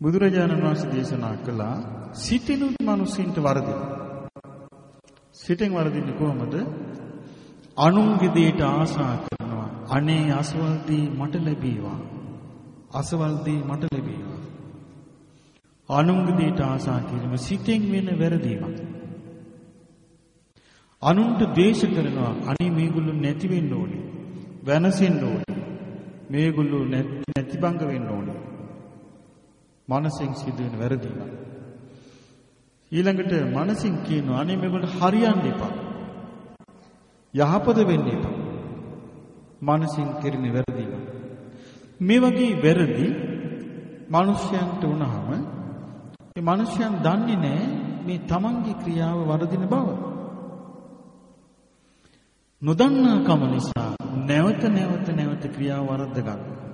බුදුරජාණන් වහන්සේ දේශනා කළා සිටිනුත් මිනිසින්ට වරදින. සිටින් වරදින්නේ කොහොමද? අනුන්ගේ දෙයට ආසා කරනවා. අනේ අසවල් දී මට ලැබේවා. අසවල් දී මට ලැබේවා. අනුන්ගේ දෙයට ආසා කිරීම සිතෙන් වෙන වැරදීමක්. අනුන්ට දේශ කරනවා අනේ මේගොල්ලෝ නැති වෙන්න ඕනේ. වෙනසෙන්න ඕනේ. මේගොල්ලෝ නැති බංග වෙන්න ඕනේ. මනසෙන් සිදුවෙන වැරදීමක්. ඊළඟට මනසින් කියනවා අනේ මේගොල්ලෝ හරියන්න එපා. යහපත වෙන්න එපා. මනසින් කෙරෙන වැරදීම. මේ වගේ වැරදි මිනිස්යන්ට වුණාම මේ මිනිස්යන් දන්නේ නැහැ මේ තමන්ගේ ක්‍රියාව වරදින බව. නොදන්නාකම නිසා නැවත නැවත නැවත ක්‍රියාව වරද්ද ගන්නවා.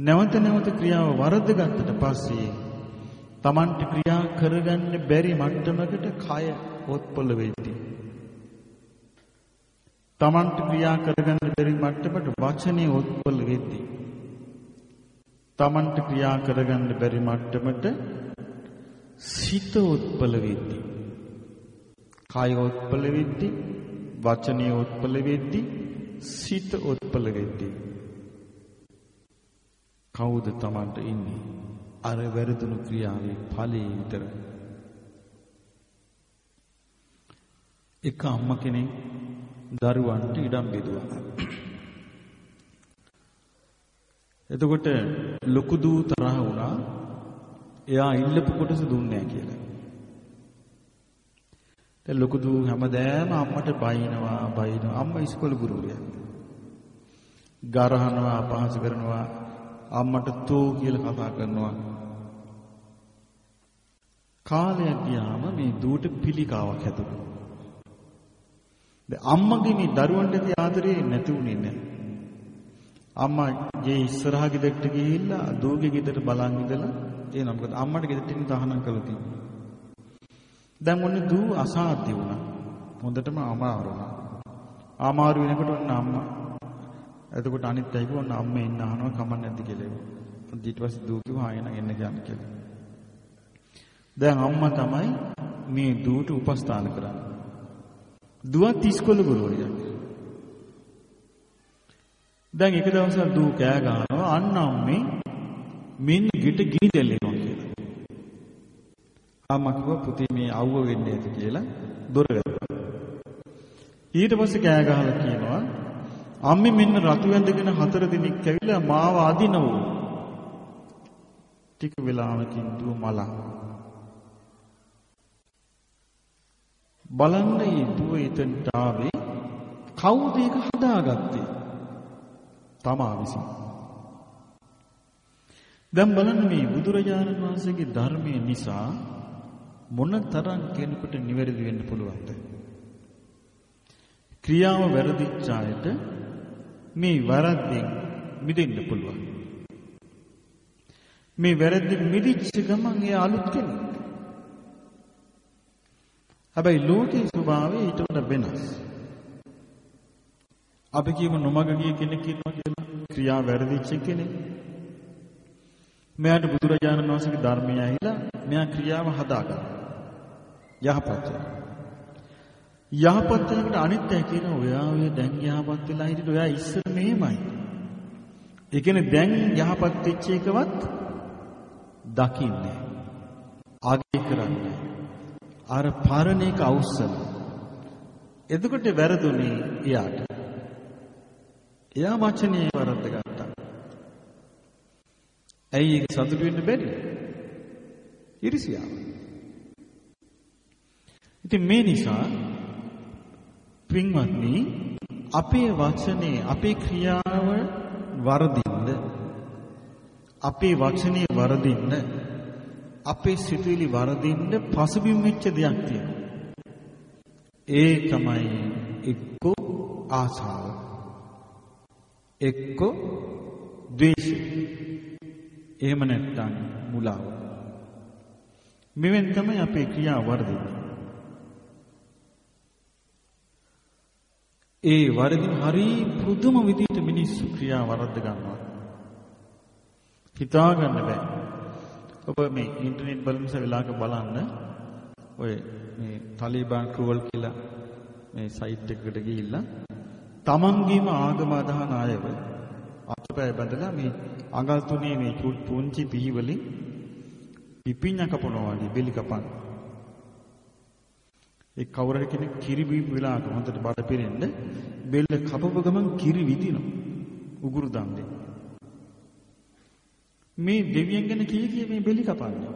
නැවත නැවත ක්‍රියාව වරද්ද ගත්තට පස්සේ Tamanට ක්‍රියා කරගන්න බැරි මට්ටමකට කය ඔත්පොළ වෙද්දී Tamanට ක්‍රියා කරගන්න බැරි මට්ටමට වචනේ ඔත්පොළ වෙද්දී Tamanට ක්‍රියා කරගන්න බැරි මට්ටමට සිත ඔත්පොළ වෙද්දී කාය උත්පල වෙද්දී වචනීය උත්පල වෙද්දී සිත උත්පල වෙද්දී කවුද Tamanට ඉන්නේ? අර වැරදුණු ක්‍රියාවේ ඵලයේ විතර. එක අම්ම කෙනෙක් දරුවන්ට ඉඩම් බෙදුවා. එතකොට ලොකු දූ තරහ වුණා. එයා ඉල්ලපු කොටස දුන්නේ නැහැ කියලා. දැන් ලොකු දූ හැමදාම අම්මට බයිනවා බයිනවා. අම්මා ඉස්කෝල ගුරුවරියක්. ගරහනවා අපහාස කරනවා. අම්මට තෝ කියලා කතා කරනවා. කාලයක් ගියාම මේ දූට පිළිකාවක් හැදුණා. දැන් අම්මගේ මේ දරුවන්ට තිය ආදරේ නැති වුණේ නැහැ. අම්මා ගේ ඉස්සරහ ගෙදරට ගිහිල්ලා දූගේ ගෙදරට බලන් ඉඳලා එනවා. මොකද අම්මට ගෙදරට ඉන්න තහනම් කළා තියෙනවා. දැන් ඔන්න දූ අසාධ්‍ය වුණා. හොඳටම අමාරු වුණා. අමාරු වෙනකොට ඔන්න අම්මා එතකොට අනිත් අය කිව්වා ඔන්න අම්මා එන්න අහනවා කමක් නැද්ද කියලා. ඊට පස්සේ දූ කිව්වා ආයෙ නම් එන්න ගන්න කියලා. දැන් අම්මා තමයි මේ දූට උපස්ථාන කරන්නේ. දුවත් ඉස්කෝල ගුරුවරියක්. දැන් එක දවසක් දූ කෑ ගහනවා අන්න අම්මේ මෙන්න ගෙට ගිනි දැල්ලෙනවා කියලා. අම්මා කිව්වා පුතේ මේ අවුව වෙන්නේ නැති කියලා දොර වැදුවා. ඊට පස්සේ කෑ ගහලා කියනවා අම්මේ මෙන්න රතු වැඳගෙන හතර දිනක් ඇවිල්ලා මාව අදිනවෝ. ටික වෙලාවකින් දුව මලා. බලන්න මේ දුව එතනට ආවේ කවුද ඒක හදාගත්තේ? තමා විසින්. දැන් බලන්න මේ බුදුරජාණන් වහන්සේගේ ධර්මයේ නිසා මොන තරම් කෙනෙකුට නිවැරදි වෙන්න පුළුවන්ද? ක්‍රියාව වැරදිච්ච අයට මේ වරද්දෙන් මිදෙන්න පුළුවන්. මේ වැරද්දෙන් මිදිච්ච ගමන් එයා අලුත් කෙනෙක්. හැබැයි ලෝකේ ස්වභාවය ඊට වඩා වෙනස්. අපි කියමු නොමග ගිය කෙනෙක් ඉන්නවා කියලා ක්‍රියා වැරදිච්ච කෙනෙක්. මෙයාට බුදුරජාණන් වහන්සේගේ ධර්මය ඇහිලා මෙයා ක්‍රියාව හදාගන්නවා. යහපත් යහපත් වෙනකොට අනිත් අය කියන ඔයා ඔය දැන් යහපත් වෙලා හිටියට ඔයා ඉස්සර මෙහෙමයි. ඒ කියන්නේ දැන් යහපත් වෙච්ච එකවත් දකින්නේ. ආගේ කරන්නේ. අර පරණ එක අවුස්සන. එතකොට වැරදුනේ එයාට. එයා වචනේ වරද්ද ගත්තා. ඇයි ඒක සතුටු වෙන්න බැරි? ඉරිසියාව. ඉතින් මේ නිසා පින්වත්නි අපේ වචනේ අපේ ක්‍රියාව වරදින්න අපේ වචනේ වරදින්න අපේ සිතුවිලි වරදින්න පසුබිම් වෙච්ච දෙයක් තියෙනවා. ඒ තමයි එක්ක ආසාව. එක්ක ද්වේෂය. එහෙම නැත්නම් මුලාව. මෙවෙන් තමයි අපේ ක්‍රියා වර්ධින්නේ ඒ වරදින් හරි පුදුම විදිහට මිනිස්සු ක්‍රියා වරද්ද ගන්නවා හිතා ගන්න බෑ. ඔබ මේ ඉන්ටර්නෙට් බලන වෙලාවක බලන්න ඔය මේ තාලිබාන් ක්‍රූවල් කියලා මේ සයිට් එකකට ගිහිල්ලා තමන්ගේම ආගම අදහන අයව අතපය බඳලා මේ අඟල් තුනේ මේ පුංචි පිහිවලින් පිපිඤ්ඤ කපනවා වගේ බෙලි කපන. ඒ කවුරු කෙනෙක් කිරි බීපු වෙලාවක හොඳට බඩ පිරෙන්න බෙල්ල කපපු ගමන් කිරි විදිනවා. උගුරු දන්නේ. මේ දෙවියන් ගැන කී කී මේ බෙලි කපන්නේ.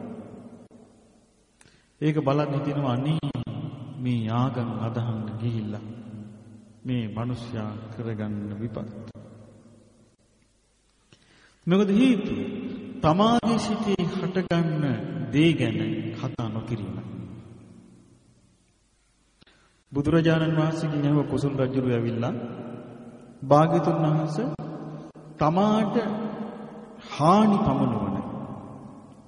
ඒක බලන්න හිතෙනවා අනේ මේ ආගම් අදහන්න ගිහිල්ලා මේ මිනිස්යා කරගන්න විපත්. මොකද හේතුව? තමාගේ සිතේ හටගන්න දේ ගැන කතා නොකිරීම. බුදුරජාණන් වහන්සේගෙන් ඇහුව කුසල් රජුරු ඇවිල්ලා භාග්‍යතුන් වහන්සේ තමාට හානි පමනවන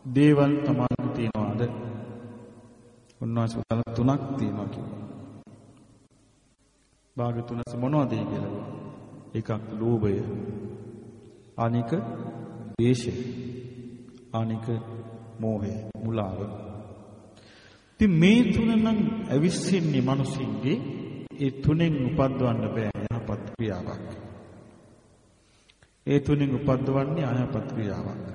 දේවල් තමාට තියනවාද? උන්වහන්සේ උත්තර තුනක් තියෙනවා කිව්වා. භාග්‍යතුන්ස මොනවද කියලා. එකක් ලෝභය. අනික ද්වේෂය. අනික මෝහය, මුලාව. ඉතින් මේ තුන නම් අවිස්සෙන්නේ මිනිසින්ගේ ඒ තුනෙන් උපද්දවන්න බෑ යහපත් ක්‍රියාවක්. ඒ තුනෙන් උපද්දවන්නේ අයහපත් ක්‍රියාවක්.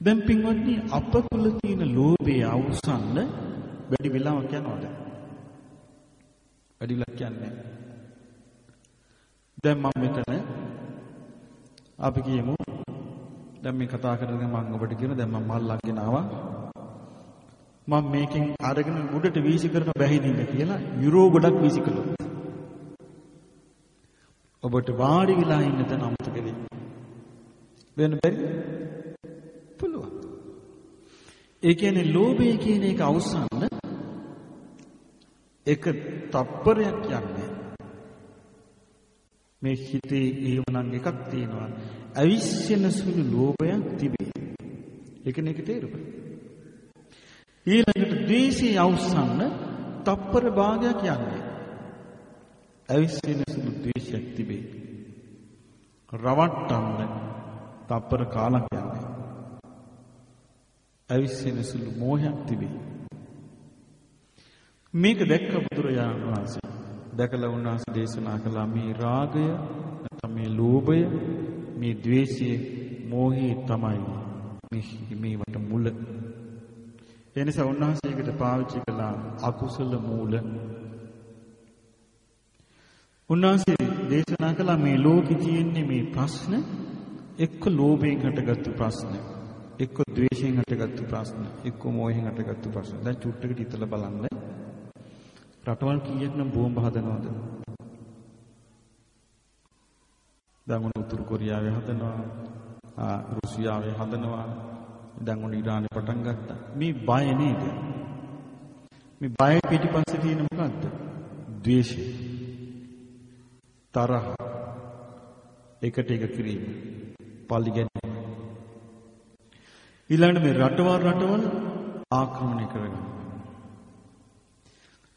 දැන් පින්වත්නි අප තුල තියෙන ලෝභය අවසන්න වැඩි වෙලාවක් යනවාද? වැඩි වෙලාවක් යන්නේ නැහැ. දැන් මම මෙතන අපි කියමු දැන් මේ කතා කරගෙන මම ඔබට කියන දැන් මම මල්ලක්ගෙන ආවා මම මේකෙන් අරගෙන උඩට වීසි කරන බැහැදින්න කියලා යුරෝ ගොඩක් වීසි කළොත් ඔබට වාඩි වෙලා ඉන්න තැන අමතක වෙයි. වෙන බැරි? පුළුවන්. ඒ කියන්නේ ලෝභය කියන එක අවසන් එක තප්පරයක් යන්නේ. මේ හිතේ එහෙමනම් එකක් තියෙනවා. අවිශ්වෙන සුළු ලෝභයක් තිබේ. ඒක නෙක තේරුම. ඊළඟට ද්වේෂය අවසන් තප්පර භාගයක් යන්නේ. අවිශ්වෙන සුළු ද්වේෂයක් තිබේ. රවට්ටන්න තප්පර කාලක් යන්නේ. අවිශ්වෙන සුළු මෝහයක් තිබේ. මේක දැක්ක බුදුරජාණන් වහන්සේ. දැකලා උන්වහන්සේ දේශනා කළා මේ රාගය නැත්නම් මේ ලෝභය මේ ద్వේෂය මෝහය තමයි මේ මේවට මුල. ඒ නිසා උන්වහන්සේකට පාවිච්චි කළා අකුසල මූල. උන්වහන්සේ දේශනා කළා මේ ලෝකේ තියෙන්නේ මේ ප්‍රශ්න එක්ක ලෝභයෙන් හටගත්තු ප්‍රශ්න එක්ක ද්වේෂයෙන් හටගත්තු ප්‍රශ්න එක්ක මෝහයෙන් හටගත්තු ප්‍රශ්න. දැන් චුට්ටකට හිතලා බලන්න. රටවල් කීයක් නම් බෝම්බ හදනවද? දැන් උන උතුරු කොරියාවේ හදනවා ආ රුසියාවේ හදනවා. දැන් උන ඉරානේ පටන් ගත්තා. මේ බය නේද? මේ බය පිටිපස්සේ තියෙන මොකද්ද? ද්වේෂය. තරහ. එකට එක කිරීම. පල්ලි ගැනීම ඊළඟට මේ රටවල් රටවල් ආක්‍රමණය කරගන්න.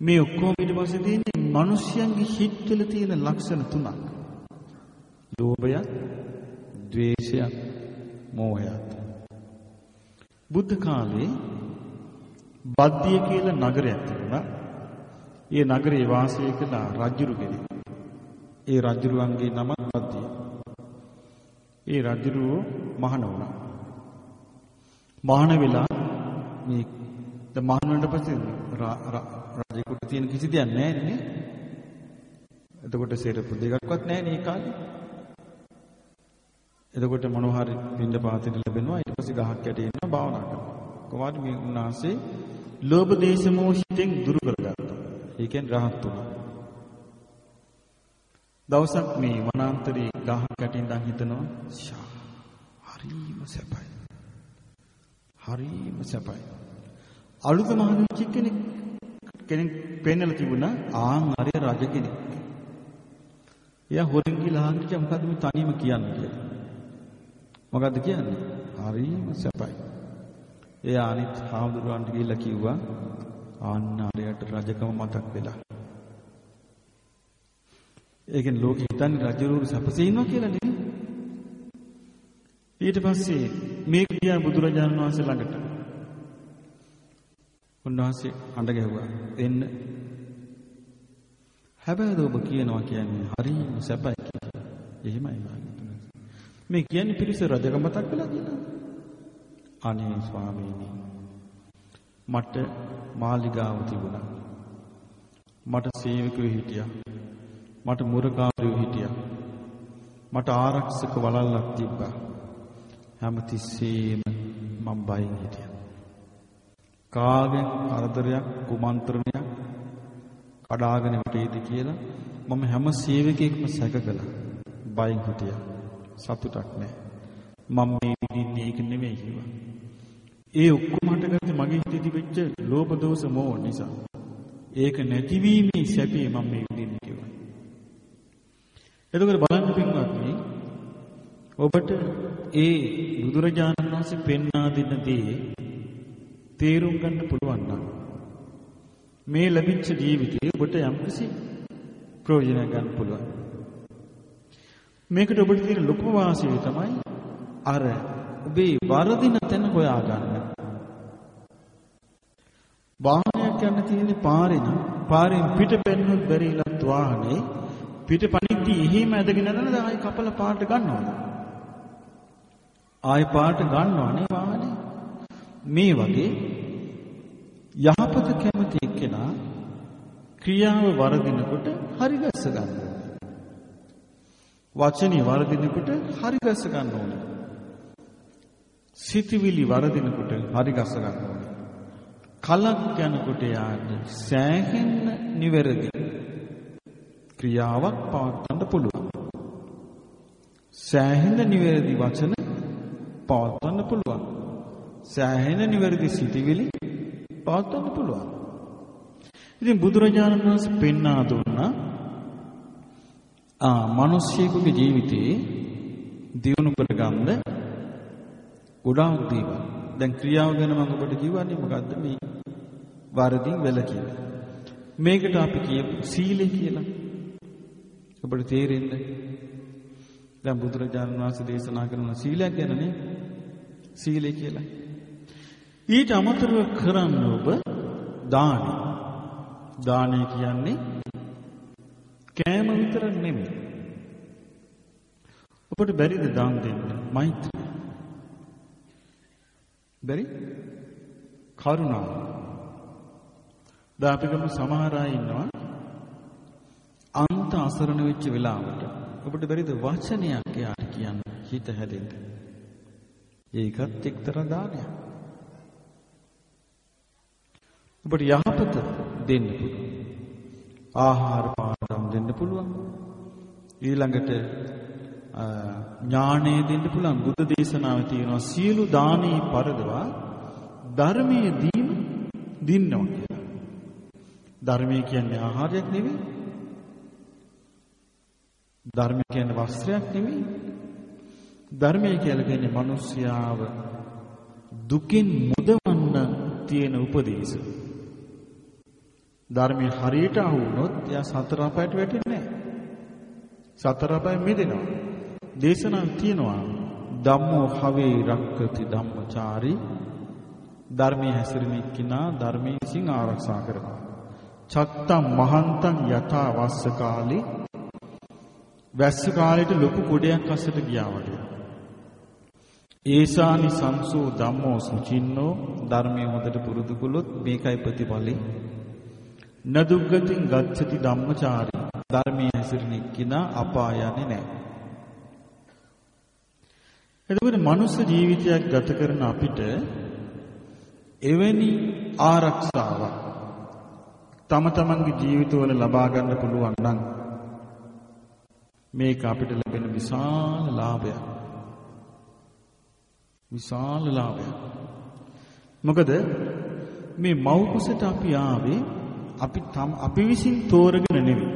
මේ ඔක්කොම ඊට පස්සේ තියෙන්නේ මිනිස්යන්ගේ හිත්වල තියෙන ලක්ෂණ තුනක්. ලෝභයත් ද්වේෂයත් මෝහයත්. බුද්ධ කාලේ බද්දිය කියලා නගරයක් තිබුණා ඒ නගරේ වාසය කළ රජුරු කෙනෙක් ඒ රජුරුවන්ගේ නම බද්දිය. ඒ රජුරුව මහාන වුණා. මහාන වෙලා මේ ද මහාන වුණාට පස්සේ රජෙකුට තියෙන කිසි දෙයක් නැහැ නේ. එතකොට සෙරපු දෙකක්වත් නැහැ නේ කාලේ. එතකොට මොනවා හරි පින්න පාතේ ලැබෙනවා ඊට පස්සේ ගහක් යට ඉන්න භාවනා කරනවා. කොහොමද මේ උන්වහන්සේ ලෝභ දේශ මොහිතෙන් දුරු කරගත්තා. ඒ කියන්නේ රහත් වුණා. දවසක් මේ වනාන්තරයේ ගහක් යටින් ඉඳන් හිතනවා ෂා හරිම සැපයි. හරිම සැපයි. අලුත මහණෙක් කෙනෙක් කෙනෙක් පෙන්නලා තිබුණා ආන් අරය රජ කෙනෙක්. එයා හොරෙන් ගිහලා අහන්න කිව්වා මොකද්ද මේ තනියම කියන්නේ කියලා. මොකද්ද කියන්නේ? හරිම සැපයි. එයා අනිත් හාමුදුරුවන්ට ගිහිල්ලා කිව්වා ආන්න අරයට රජකම මතක් වෙලා. ඒ කියන්නේ ලෝකෙ හිතන්නේ රජුරු සැපසේ ඉන්නවා කියලා නෙවෙයි. ඊට පස්සේ මේක ගියා බුදුරජාණන් වහන්සේ ළඟට. උන්වහන්සේ අඬ ගැහුවා. එන්න. හැබැයි ඔබ කියනවා කියන්නේ හරිම සැපයි කියලා. එහෙමයි භාග්‍යතුන්. මේ කියන්නේ පිරිස රජකම මතක් වෙලා කියනවා. අනේ ස්වාමීනි මට මාලිගාව තිබුණා. මට සේවකයෝ හිටියා. මට මුරකාරයෝ හිටියා. මට ආරක්ෂක වලල්ලක් තිබ්බා. හැම තිස්සෙම මම බයින් හිටියා. කාගෙන් කරදරයක් කුමන්ත්‍රණයක් කඩාගෙන වටේද කියලා මම හැම සේවකයෙක්ම සැක කළා. බයින් හිටියා. සතුටක් නැහැ. මම මේ විදින්නේ ඒක නෙමෙයි කිව්වා. ඒ ඔක්කොම හටගත්තේ මගේ හිතේ තිබෙච්ච ලෝභ දෝෂ මෝහ නිසා. ඒක නැතිවීමේ සැපේ මම මේ විදින්නේ කිව්වා. එතකොට බලන්න පින්වත්නි ඔබට ඒ බුදුරජාණන් වහන්සේ පෙන්වා දෙන දේ තේරුම් ගන්න පුළුවන් නම් මේ ලැබිච්ච ජීවිතේ ඔබට යම්කිසි ප්‍රයෝජනයක් ගන්න පුළුවන්. මේකට ඔබට තියෙන ලොකු වාසිය තමයි අර ඔබේ වරදින තැන හොයා ගන්න. වාහනයක් යන්න තියෙන පාරේ නම් පාරෙන් පිට පෙන්නොත් බැරි ඉලත් වාහනේ පිට පණිද්දි එහෙම ඇදගෙන යනද ආයි කපල පාට ගන්නවද? ආයි පාට ගන්නවනේ වාහනේ. මේ වගේ යහපත කැමති එක්කෙනා ක්‍රියාව වරදිනකොට හරි ගැස්ස ගන්න ඕනේ. වචනේ වරදිනකොට හරි ගැස්ස ගන්න ඕනේ. සිතවිලි වරදිනකොට හරි ගැස්ස ගන්න ඕනේ. කලක් යනකොට යාට සෑහෙන්න නිවැරදි ක්‍රියාවක් පවත්වන්න පුළුවන්. සෑහෙන්න නිවැරදි වචන පවත්වන්න පුළුවන්. සෑහෙන නිවැරදි සිටිවිලි පවත්වන්න පුළුවන්. ඉතින් බුදුරජාණන් වහන්සේ පෙන්වා දුන්නා ආ මිනිස්සෙකුගේ ජීවිතේ දියුණු කරගන්න ගොඩාක් දේවල්. දැන් ක්‍රියාව ගැන මම ඔබට කිව්වන්නේ මොකද්ද මේ වරදින් වැළකීම. මේකට අපි කියමු සීලය කියලා. ඔබට තේරෙන්න. දැන් බුදුරජාණන් වහන්සේ දේශනා කරන සීලයක් ගැනනේ සීලය කියලා. ඊට අමතරව කරන්න ඔබ දානි. දානය කියන්නේ කෑම විතරක් නෙමෙයි. ඔබට බැරිද දාන් දෙන්න? මෛත්‍රිය. බැරි? කරුණාව. දාපිකම සමහර අය ඉන්නවා අන්ත අසරණ වෙච්ච වෙලාවට ඔබට බැරිද වචනයක් එයාට කියන්න හිත හැදෙන්න. ඒකත් එක්තරා දානයක්. ඔබට යහපත දෙන්න පුළුවන්. ආහාර පාඩම් දෙන්න පුළුවන්. ඊළඟට ඥාණය දෙන්න පුළුවන්. බුද්ධ දේශනාවේ තියෙනවා සියලු දානේ පරදවා ධර්මයේ දීම දින්නවා කියලා. ධර්මය කියන්නේ ආහාරයක් නෙවෙයි. ධර්මය කියන්නේ වස්ත්‍රයක් නෙවෙයි. ධර්මය කියලා කියන්නේ මිනිස්යාව දුකින් මුදවන්න තියෙන උපදේශය. ධර්මයේ හරියට අහු වුණොත් එයා සතර අපායට වැටෙන්නේ නැහැ. සතර අපායෙන් මිදෙනවා. දේශනාවක් තියෙනවා ධම්මෝ හවේ රක්කති ධම්මචාරී ධර්මයේ හැසිරෙන එක්කිනා ධර්මයේ විසින් ආරක්ෂා කරනවා. චත්තම් මහන්තං යථා වස්ස කාලේ වැස්ස කාලේට ලොකු කුඩයක් අස්සට ගියා වගේ. ඒසානි සංසෝ ධම්මෝ සුචින්නෝ ධර්මයේ හොඳට පුරුදු කළොත් මේකයි ප්‍රතිඵලෙ. නදුග්ගතින් ගච්ඡති ධම්මචාරී ධර්මයේ හැසිරෙන එක්කිනා අපාය යන්නේ නැහැ. එතකොට මනුස්ස ජීවිතයක් ගත කරන අපිට එවැනි ආරක්ෂාවක් තම තමන්ගේ ජීවිතවල ලබා ගන්න පුළුවන් නම් මේක අපිට ලැබෙන විශාල ලාභයක්. විශාල ලාභයක්. මොකද මේ මව් කුසට අපි ආවේ අපි තම අපි විසින් තෝරගෙන නෙවෙයි.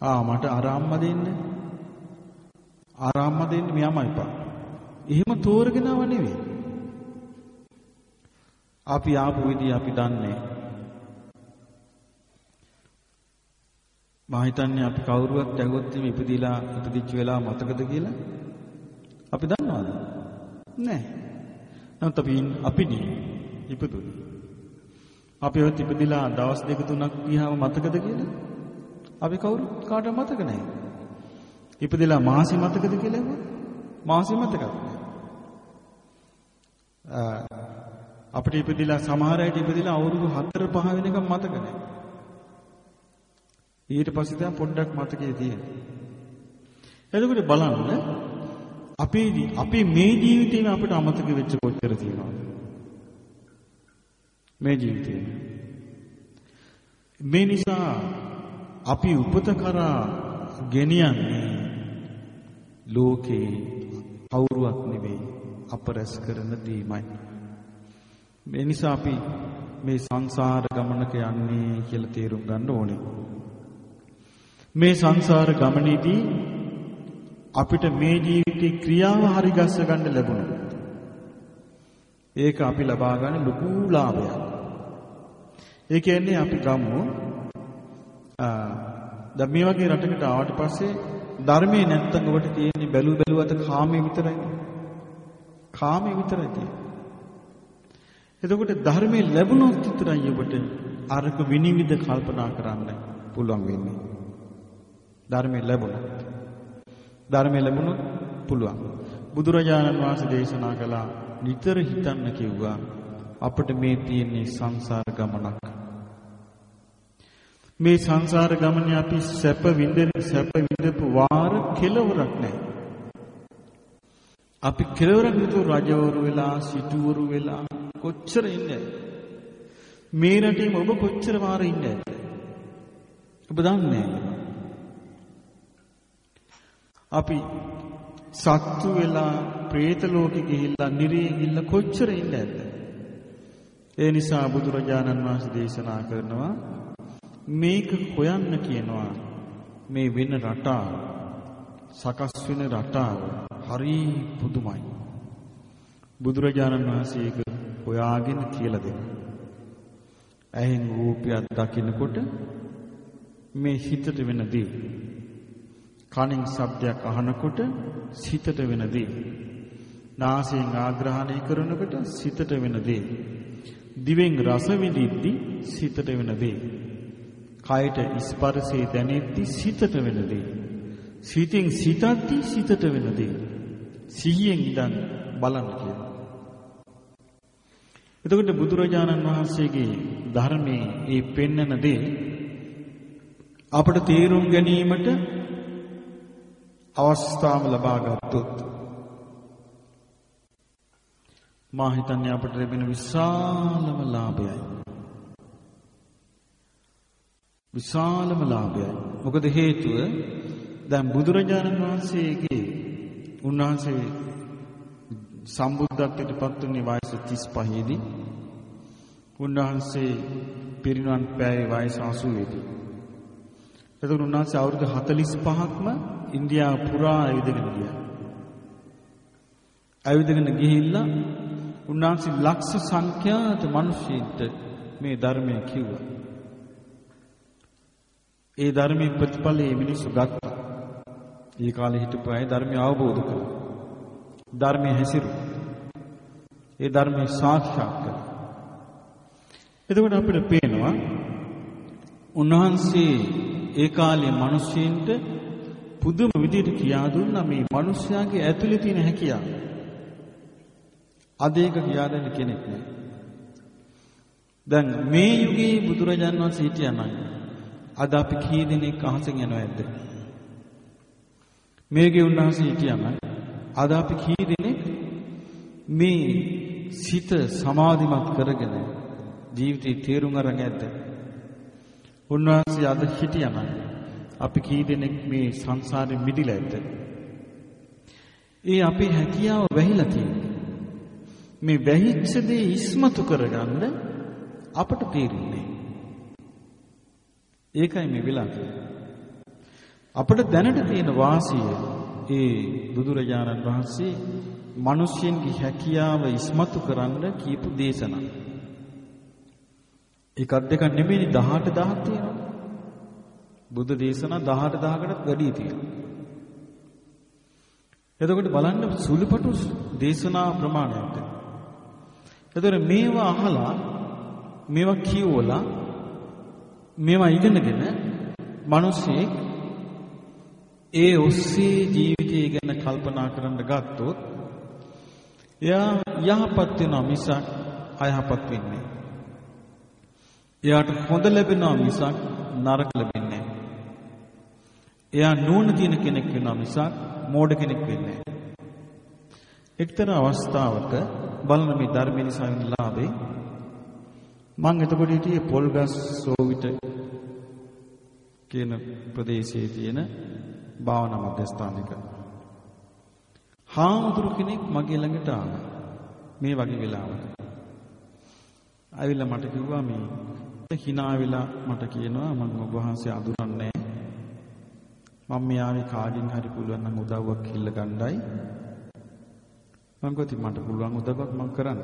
ආ මට අර අම්මා දෙන්න. අර අම්මා දෙන්න මෙයාම එපා. එහෙම තෝරගෙනව නෙවෙයි. අපි ආපු විදිය අපි දන්නේ. මා හිතන්නේ අපි කවුරුවත් ඇහුවොත් ඉපදිලා ඉපදිච්ච වෙලාව මතකද කියලා? අපි දන්නවද? නැහැ. නමුත් අපි අපිනේ ඉපදුනේ. අපි ඔය ඉපදිලා දවස් දෙක තුනක් ගියාම මතකද කියලා? අපි කවුරුත් කාටවත් මතක නැහැ. ඉපදිලා මාසෙ මතකද කියලා මාසෙ මතකද අපිට ඉපදිලා සමහර අයට ඉපදිලා අවුරුදු 4 5 වෙනකම් මතක නැහැ. ඊට පස්සේ දැන් පොඩ්ඩක් මතකයේ තියෙනවා. එතකොට බලන්න අපේ අපේ මේ ජීවිතේම අපිට අමතක වෙච්ච කොච්චර තියෙනවද? මේ ජීවිතේ. මේ නිසා අපි උපත කරා ගෙනියන්නේ ලෝකේ කවුරුවක් නෙවෙයි අපරස් කරන දීමයි. මේ නිසා අපි මේ සංසාර ගමනක යන්නේ කියලා තේරුම් ගන්න ඕනේ. මේ සංසාර ගමනේදී අපිට මේ ජීවිතේ ක්‍රියාව හරි ගස්ස ගන්න ලැබුණා. ඒක අපි ලබා ගන්න ලොකු ලාභයක්. ඒ කියන්නේ අපි ගමු දැන් මේ වගේ රටකට ආවට පස්සේ ධර්මයේ නැත්තම් ඔබට තියෙන්නේ බැලු බැලුවත කාමයේ විතරයි. කාමයේ විතරයි තියෙන්නේ. එතකොට ධර්මයේ ලැබුණොත් විතරයි ඔබට අරක විනිවිද කල්පනා කරන්න පුළුවන් වෙන්නේ. ධර්මයේ ලැබුණොත්. ධර්මයේ ලැබුණොත් පුළුවන්. බුදුරජාණන් වහන්සේ දේශනා කළා නිතර හිතන්න කිව්වා අපිට මේ තියෙන්නේ සංසාර ගමනක්. මේ සංසාර ගමනේ අපි සැප විඳින සැප විඳපු වාර කෙලවරක් නැහැ. අපි කෙලවරක් විතර රජවරු වෙලා සිටුවරු වෙලා කොච්චර ඉන්නේ. මේ රටේම ඔබ කොච්චර වාර ඉන්නේ? ඔබ දන්නේ අපි සත්තු වෙලා പ്രേත ලෝකෙ ගිහිල්ලා නිරේ ගිහිල්ලා කොච්චර ඉන්නේ? නැද්ද ඒ නිසා බුදුරජාණන් වහන්සේ දේශනා කරනවා මේක හොයන්න කියනවා. මේ වෙන රටාව සකස් වෙන රටාව හරි පුදුමයි. බුදුරජාණන් වහන්සේ ඒක හොයාගෙන කියලා දෙනවා. ඇහෙන් රූපයක් දකිනකොට මේ හිතට වෙන දේ කනින් ශබ්දයක් අහනකොට සිතට වෙන දේ නාසයෙන් ආග්‍රහණය කරනකොට සිතට වෙන දේ දිවෙන් රස විඳිද්දි සිතට වෙන දේ. කයට ස්පර්ශේ දැනෙද්දි සිතට වෙන දේ. සිතින් සිතද්දි සිතට වෙන දේ. සිහියෙන් ඉඳන් බලන්න කියලා. එතකොට බුදුරජාණන් වහන්සේගේ ධර්මයේ මේ පෙන්නන දේ අපට තේරුම් ගැනීමට අවස්ථාව ලබා ගත්තොත් මා හිතන්නේ අපට ලැබෙන විශාලම ලාභයයි. විශාලම ලාභයයි. මොකද හේතුව දැන් බුදුරජාණන් වහන්සේගේ උන්වහන්සේ සම්බුද්ධත්වයට පත් වුණේ වයස 35 දී. උන්වහන්සේ පිරිනුවන් පෑවේ වයස 80 දී. එතකොට උන්වහන්සේ අවුරුදු 45ක්ම ඉන්දියාව පුරා ඇවිදගෙන ගියා. ඇවිදගෙන ගිහිල්ලා උන්වහන්සේ ලක්ෂ සංඛ්‍යාත මිනිස්සුන්ට මේ ධර්මය කිව්වා. ඒ ධර්මයේ ප්‍රතිඵලයේ මිනිස්සු ගත්තා. ඒ කාලේ හිටපු අය ධර්මය අවබෝධ කළා. ධර්මයේ හැසිරු. ඒ ධර්මයේ සාක්ෂාත් කළා. එතකොට අපිට පේනවා උන්වහන්සේ ඒ කාලේ මිනිස්සුන්ට පුදුම විදිහට කියා දුන්නා මේ මිනිස්යාගේ ඇතුලේ තියෙන හැකියාව. අද ඒක කියා දෙන්න කෙනෙක් නෑ. දැන් මේ යුගයේ බුදුරජාණන් වහන්සේ හිටියා නම් අද අපි කී දෙනෙක් අහසෙන් යනව ඇද්ද? මේගේ උන්වහන්සේ කියම අද අපි කී දෙනෙක් මේ සිත සමාධිමත් කරගෙන ජීවිතේ තේරුම් අරන් ඇද්ද? උන්වහන්සේ අද හිටියම අපි කී දෙනෙක් මේ සංසාරෙ මිදිලා ඇද්ද? ඒ අපේ හැකියාව වැහිලා තියෙනවා. මේ වැහිච්ච දේ ඉස්මතු කරගන්න අපට තේරෙන්නේ ඒකයි මේ වෙලා අපිට දැනට තියෙන වාසිය ඒ බුදුරජාණන් වහන්සේ මිනිස්යන්ගේ හැකියාව ඉස්මතු කරන්න කියපු දේශනා. එකක් දෙකක් නෙමෙයි 18 1000 තියෙනවා. බුද්ධ දේශනා 18 1000කටත් වැඩි තියෙනවා. එතකොට බලන්න සුළුපටු දේශනා ප්‍රමාණයක්. එතකොට මේවා අහලා මේවා කියවලා මේවා ඉගෙනගෙන මිනිස්සෙක් ඒ ඔස්සේ ජීවිතය ගැන කල්පනා කරන්න ගත්තොත් එයා යහපත් වෙනවා මිසක් අයහපත් වෙන්නේ. එයාට හොඳ ලැබෙනවා මිසක් නරක ලැබෙන්නේ නැහැ. එයා නුවණ තියෙන කෙනෙක් වෙනවා මිසක් මෝඩ කෙනෙක් වෙන්නේ නැහැ. එක්තරා අවස්ථාවක බලන මේ ධර්ම නිසා වෙන ලාභේ මම එතකොට හිටියේ පොල්ගස් සෝවිත කියන ප්‍රදේශයේ තියෙන භාවනා මධ්‍යස්ථානයක. හාමුදුරු කෙනෙක් මගේ ළඟට ආවා. මේ වගේ වෙලාවක. ආවිල්ලා මට කිව්වා මේ hina වෙලා මට කියනවා මම ඔබ වහන්සේ අඳුරන්නේ මම මෙයාගේ කාගෙන් හරි පුළුවන් නම් උදව්වක් ඉල්ල ගන්නයි මම කිව්වා මට පුළුවන් උදව්වක් මම කරන්න.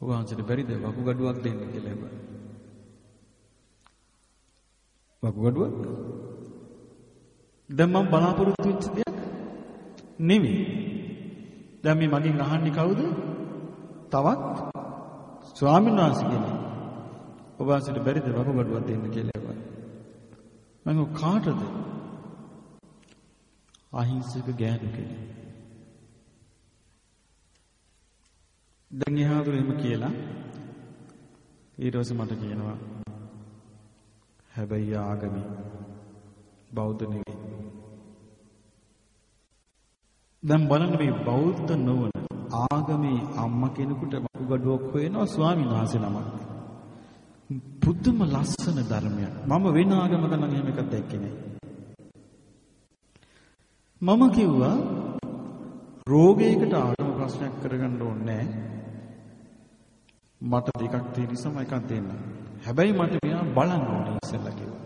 ඔබ වහන්සේට බැරිද වකුගඩුවක් දෙන්න කියලා කිව්වා. වකුගඩුවක්? දැන් මම බලාපොරොත්තු වෙච්ච දෙයක් නෙමෙයි. දැන් මේ මගෙන් අහන්නේ කවුද? තවත් ස්වාමීන් වහන්සේ කෙනෙක්. ඔබ වහන්සේට බැරිද වකුගඩුවක් දෙන්න කියලා කිව්වා. මම කාටද? අහිංසක ගෑනු කෙනෙක්. දැන් එහාතුර එහෙම කියලා ඊට පස්සේ මට කියනවා හැබැයි ආගමි බෞද්ධ නෙවෙයි. දැන් බලන්න මේ බෞද්ධ නොවන ආගමේ අම්මා කෙනෙකුට වකුගඩුවක් හොයනවා ස්වාමීන් වහන්සේ නමක්. පුදුම ලස්සන ධර්මයක්. මම වෙන ආගමක නම් එහෙම එකක් දැක්කේ නෑ. මම කිව්වා රෝගයකට ආගම ප්‍රශ්නයක් කරගන්න ඕනේ මට දෙකක් තියෙන නිසා මම එකක් දෙන්න. හැබැයි මට මෙයා බලන්න ඕනේ ඉස්සෙල්ලා කිව්වා.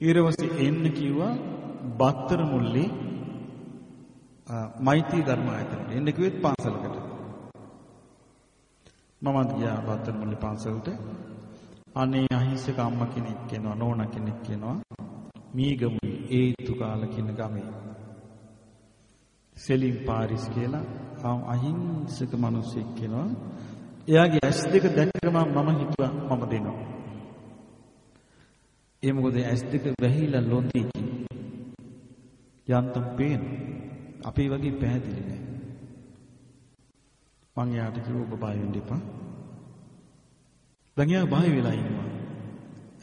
ඊළඟට එන්න කිව්වා බත්තර මුල්ලේ මෛත්‍රී ධර්ම ආයතනයට. එන්න කිව්වෙත් පන්සලකට. මම ගියා බත්තර මුල්ලේ පන්සලට. අනේ අහිංසක අම්මා කෙනෙක් කෙනවා නෝනා කෙනෙක් කෙනවා. මීගමුයි ඒතු කාල කියන ගමේ. සෙලින් පාරිස් කියලා අහිංසක මිනිහෙක් කෙනවා. එයාගේ ඇස් දෙක දැක්කම මම හිතුවා මම දෙනවා. ඒ මොකද ඇස් දෙක වැහිලා ලොඳි යන්තම් පේන. අපේ වගේ පැහැදිලි නෑ. මං යාට කිව්ව ඔබ බය වෙන්න එපා. දැන් යා බය වෙලා ඉන්නවා.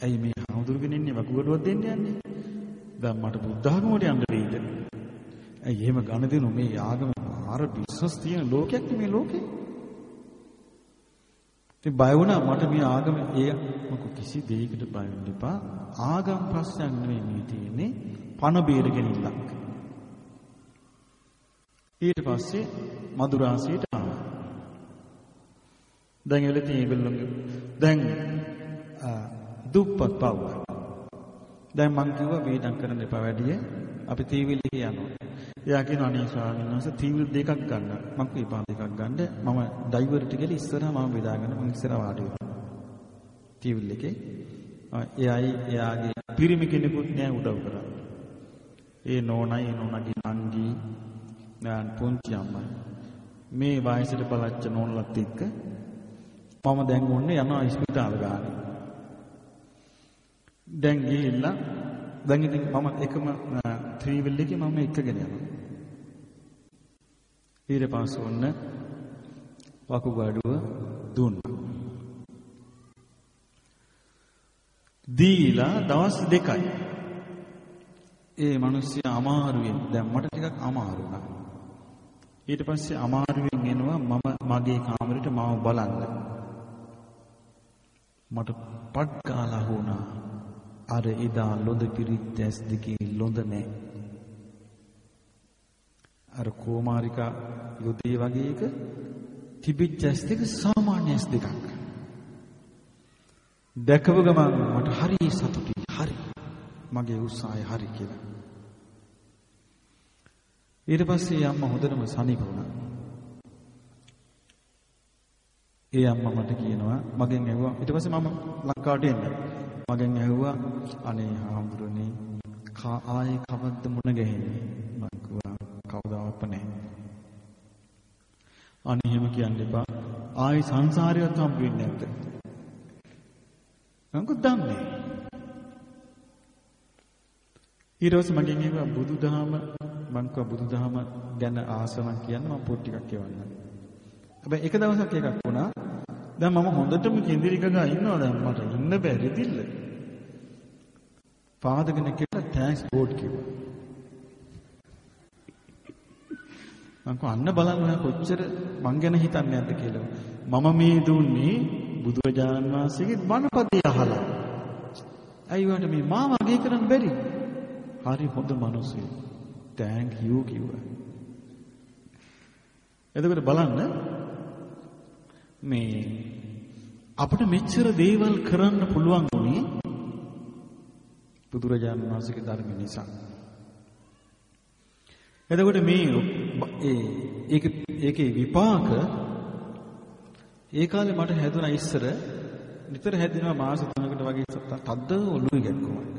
ඇයි මේ හාමුදුරුගෙන ඉන්නේ වකුගඩුවක් දෙන්න යන්නේ? දැන් මට බුද්ධ ආගමට යන්න වෙයිද? ඇයි එහෙම ගණ දෙනු මේ ආගම ආර විශ්වාස තියෙන ලෝකයක් මේ ලෝකේ? ඉතින් බය වුණා මට මේ ආගම ඒ මොකක් කිසි දෙයකට බය වෙන්න එපා. ආගම් ප්‍රශ්නයක් නෙමෙයි මේ තියෙන්නේ. පණ බේරගෙනILLක්. ඊට පස්සේ මදුරාසියට ආවා. දැන් එවල තියෙන ඒගොල්ලෝ දැන් දුප්පත් පව්. දැන් මං කිව්වා වේදම් කරන්න එපා වැඩිය. අපි තීවිලි යනවා. එයා කියනවා අනේ ස්වාමීන් වහන්සේ තීවිලි දෙකක් ගන්න. මං කීපා දෙකක් ගන්න. මම ඩයිවර්ට ගිහලා ඉස්සරහා මම බෙදාගෙන මං ඉස්සරහා වාඩි වෙනවා. තීවිලි එකේ. එයායි එයාගේ පිරිමි කෙනෙකුත් නෑ උදව් කරන්නේ. ඒ නෝනයි නෝනගේ නංගි නෑන් පුංචි අම්මයි. මේ වයසට පලච්ච නෝනලත් එක්ක මම දැන් ඔන්නේ යනවා ඉස්පිතාල ගානේ. දැන් ගිහිල්ලා දැන් ඉතින් මම එකම ත්‍රිවිල් එකේ මම එක්කගෙන යනවා. ඊට පස්සේ ඔන්න වකුගඩුව දුන්නා. දීලා දවස් දෙකයි. ඒ මිනිස්සයා අමාරුවෙන් දැන් මට ටිකක් අමාරු වුණා. ඊට පස්සේ අමාරුවෙන් එනවා මම මගේ කාමරේට මාව බලන්න. මට පඩ් ගාලා වුණා. අර එදා ලොඳ පිරිත් ඇස් දෙකේ ලොඳ නැහැ. අර කෝමාරිකා යුදේ වගේ එක තිබිච්ච ඇස් දෙක සාමාන්‍ය ඇස් දෙකක්. දැකව ගමන් මට හරි සතුටුයි හරි. මගේ උත්සාහය හරි කියලා. ඊට පස්සේ අම්මා හොඳටම සනීප වුණා. ඒ අම්මා මට කියනවා මගෙන් ඇහුවා ඊට පස්සේ මම ලංකාවට එන්නේ. මගෙන් ඇහුවා අනේ හාමුදුරනේ ආයේ කවද්ද මුණ ගැහෙන්නේ? මං කිව්වා කවදාවත් නැහැ. අනේ එහෙම කියන්න එපා. ආයේ සංසාරයවත් හම්බ වෙන්නේ නැද්ද? මං දන්නේ. ඊට පස්සේ මගෙන් ඇහුවා බුදුදහම මං කිව්වා බුදුදහම ගැන ආසනම් කියන්න මම පොත් ටිකක් කියවන්නම්. හැබැයි එක දවසක් එකක් වුණා. දැන් මම හොඳටම කෙඳිරි ගගා ඉන්නවා දැන් මට ඉන්න බැරි දෙilla. පාදගෙන කියලා ටැක්ස් බෝඩ් කිව්වා. මං කෝ අන්න බලන්න ඔයා කොච්චර මං ගැන හිතන්නේ නැද්ද කියලා. මම මේ දුන්නේ බුදුරජාණන් වහන්සේගේ බණපදේ අහලා. ඇයි වට මේ මාව අගේ කරන්න බැරි? හරි හොඳ මිනිස්සු. thank you කිව්වා. එතකොට බලන්න මේ අපිට මෙච්චර දේවල් කරන්න පුළුවන් උනේ බුදුරජාණන් වහන්සේගේ ධර්ම නිසා. එතකොට මේ ඒ ඒක ඒකේ විපාක ඒ කාලේ මට හැදුනා ඉස්සර නිතර හැදෙනවා මාස 3කට වගේ තද්ද ඔළුවේ ගැක්කුමක්.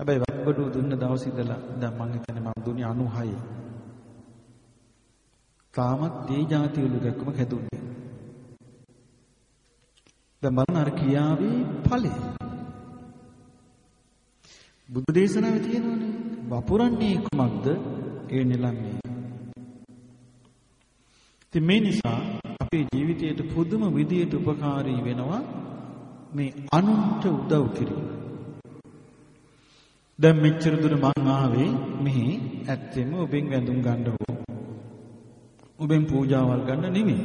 හැබැයි වක්බඩුව දුන්න දවස් ඉඳලා දැන් මං හිතන්නේ මම දුන්නේ 96. තාමත් ඒ જાති ඔළුව ගැක්කුමක් හැදුන්නේ. දැන් බලන්න අර ක්‍රියාවේ ඵලය. බුදු දේශනාවේ තියෙනවනේ වපුරන්නේ කුමක්ද? ඒ නිලන්නේ. ඉතින් මේ නිසා අපේ ජීවිතයට පුදුම විදියට උපකාරී වෙනවා මේ අනුන්ට උදව් කිරීම. දැන් මෙච්චර දුර මං ආවේ මෙහි ඇත්තෙම ඔබෙන් වැඳුම් ගන්න හෝ ඔබෙන් පූජාවල් ගන්න නෙමෙයි.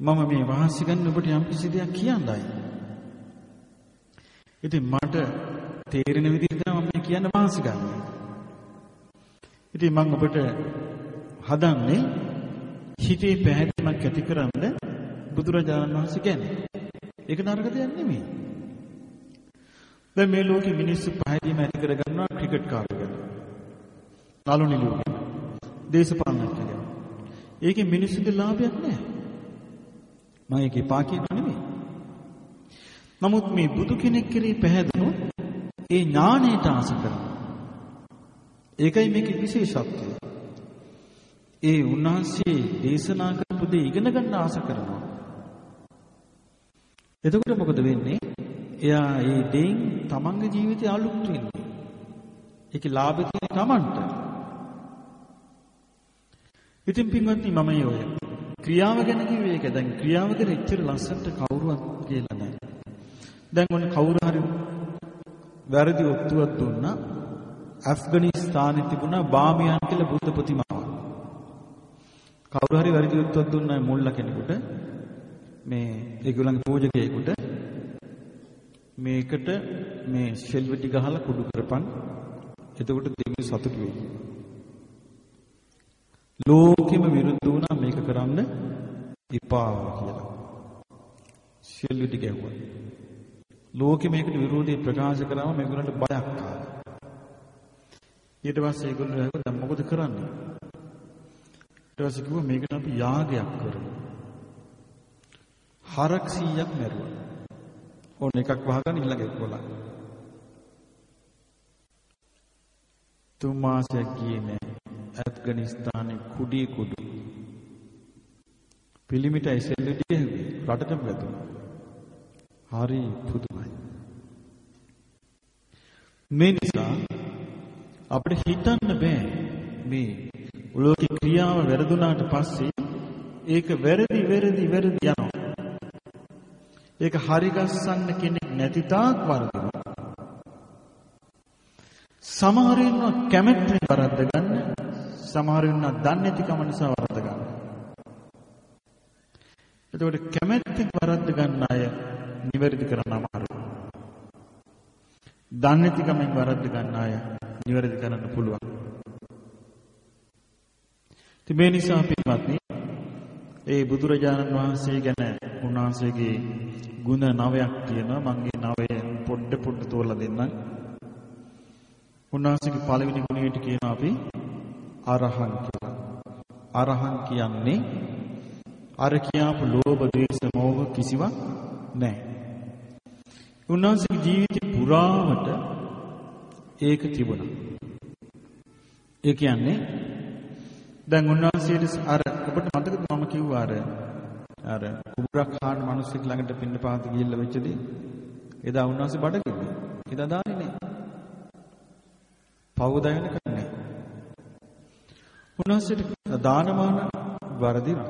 මම මේ වහන්සි ගන්න ඔබට යම් කිසි දෙයක් කියන්නයි. ඉතින් මට තේරෙන විදිහට තමයි මම කියන්න වහන්සි ගන්න. ඉතින් මම ඔබට හදන්නේ හිතේ පැහැදීමක් ඇතිකරන්න බුදුරජාණන් වහන්සේ ගැන. ඒක නරක දෙයක් නෙමෙයි. දැන් මේ ලෝකෙ මිනිස්සු පැහැදීම ඇති කරගන්නවා ක්‍රිකට් කාර්යකට. නළු නිලුව ගැන. දේශපාලනඥයන් ගැන. ඒකේ මිනිස්සුන්ගේ ලාභයක් නැහැ. මම ඒකේ පා කියනවා නෙමෙයි. නමුත් මේ බුදු කෙනෙක් කෙරේ පැහැදුණු ඒ ඥාණයට ආස කරනවා. ඒකයි මේකේ විශේෂත්වය. ඒ උන්වහන්සේ දේශනා කරපු දේ ඉගෙන ගන්න ආස කරනවා. එතකොට මොකද වෙන්නේ? එයා ඒ දෙයින් තමන්ගේ ජීවිතය අලුත් වෙන්නේ. ඒකේ ලාභය තියෙන තමන්ට. ඉතින් පින්වත්නි මම ඔය ක්‍රියාව ගැන කිව්වේ ඒක. දැන් ක්‍රියාව ගැන එච්චර ලස්සනට කවුරුවත් කියලා නැහැ. දැන් ඔන්න කවුරු හරි වැරදි ඔත්තුවක් දුන්නා. ඇෆ්ගනිස්තානයේ තිබුණා බාමියන් කියලා බුද්ධ ප්‍රතිමාවක්. කවුරු හරි වැරදි ඔත්තුවක් දුන්නා මුල්ල කෙනෙකුට මේ ඒගොල්ලන්ගේ පූජකයෙකුට මේකට මේ ෂෙල්විටි ගහලා කුඩු කරපන්. එතකොට දෙවියන් සතුටු වෙයි. ලෝකෙම විරුද්ධ වුණා මේක කරන්න එපා කියලා. ෂෙල්විටි ගැහුවා. ලෝකෙ මේකට විරෝධී ප්‍රකාශ කරාම මේගොල්ලන්ට බයක් ආවා. ඊට පස්සේ ඒගොල්ලෝ ඇහුවා දැන් මොකද කරන්නේ? ඊට පස්සේ කිව්වා මේකට අපි යාගයක් කරමු. හරක් 100ක් මැරුවා. ඕන එකක් වහගෙන ඊළඟ එක බලන්න. තුන් මාසයක් ගියේ නෑ. ඇෆ්ගනිස්තානයේ කුඩි කුඩු. පිළිමිට ඇසෙල්ලිටිය රටටම වැදුණා. හරි පුදුමයි. මේ නිසා අපිට හිතන්න බෑ මේ ලෝකේ ක්‍රියාව වැරදුනාට පස්සේ ඒක වැරදි වැරදි වැරදි යනවා. ඒක හරි ගස්සන්න කෙනෙක් නැති තාක් වරදිනවා. සමහර ඉන්නවා කැමැත්තෙන් වරද්ද ගන්න, සමහර ඉන්නවා දන්නේ නැතිකම නිසා වරද්ද ගන්න. එතකොට කැමැත්තෙන් වරද්ද ගන්න අය නිවැරදි කරන්න අමාරුයි. දන්නේ නැතිකමෙන් වරද්ද ගන්න අය නිවැරදි කරන්න පුළුවන්. ඉතින් මේ නිසා පින්වත්නි ඒ බුදුරජාණන් වහන්සේ ගැන උන්වහන්සේගේ ගුණ නවයක් තියෙනවා. මම ඒ නවය පොඩ පොඩ තෝරලා දෙන්නම්. උන්වහන්සේගේ පළවෙනි ගුණයට කියනවා අපි අරහන් කියලා. අරහන් කියන්නේ අර කියාපු ලෝභ, ද්වේෂ, මෝහ කිසිවක් නැහැ. උන්වහන්සේගේ ජීවිතේ පුරාවට ඒක තිබුණා. ඒ කියන්නේ දැන් උන්වහන්සේට අර ඔබට මතකද මම කිව්වා අර අර කුබුරක් හාන මිනිස්සෙක් ළඟට පින්න පාත ගිහිල්ලා වෙච්චදී එදා උන්වහන්සේ බඩ කිව්වේ. එදා දාන්නේ නෑ. පව් දයන කන්නේ. උන්වහන්සේට දානමාන වරදිනා.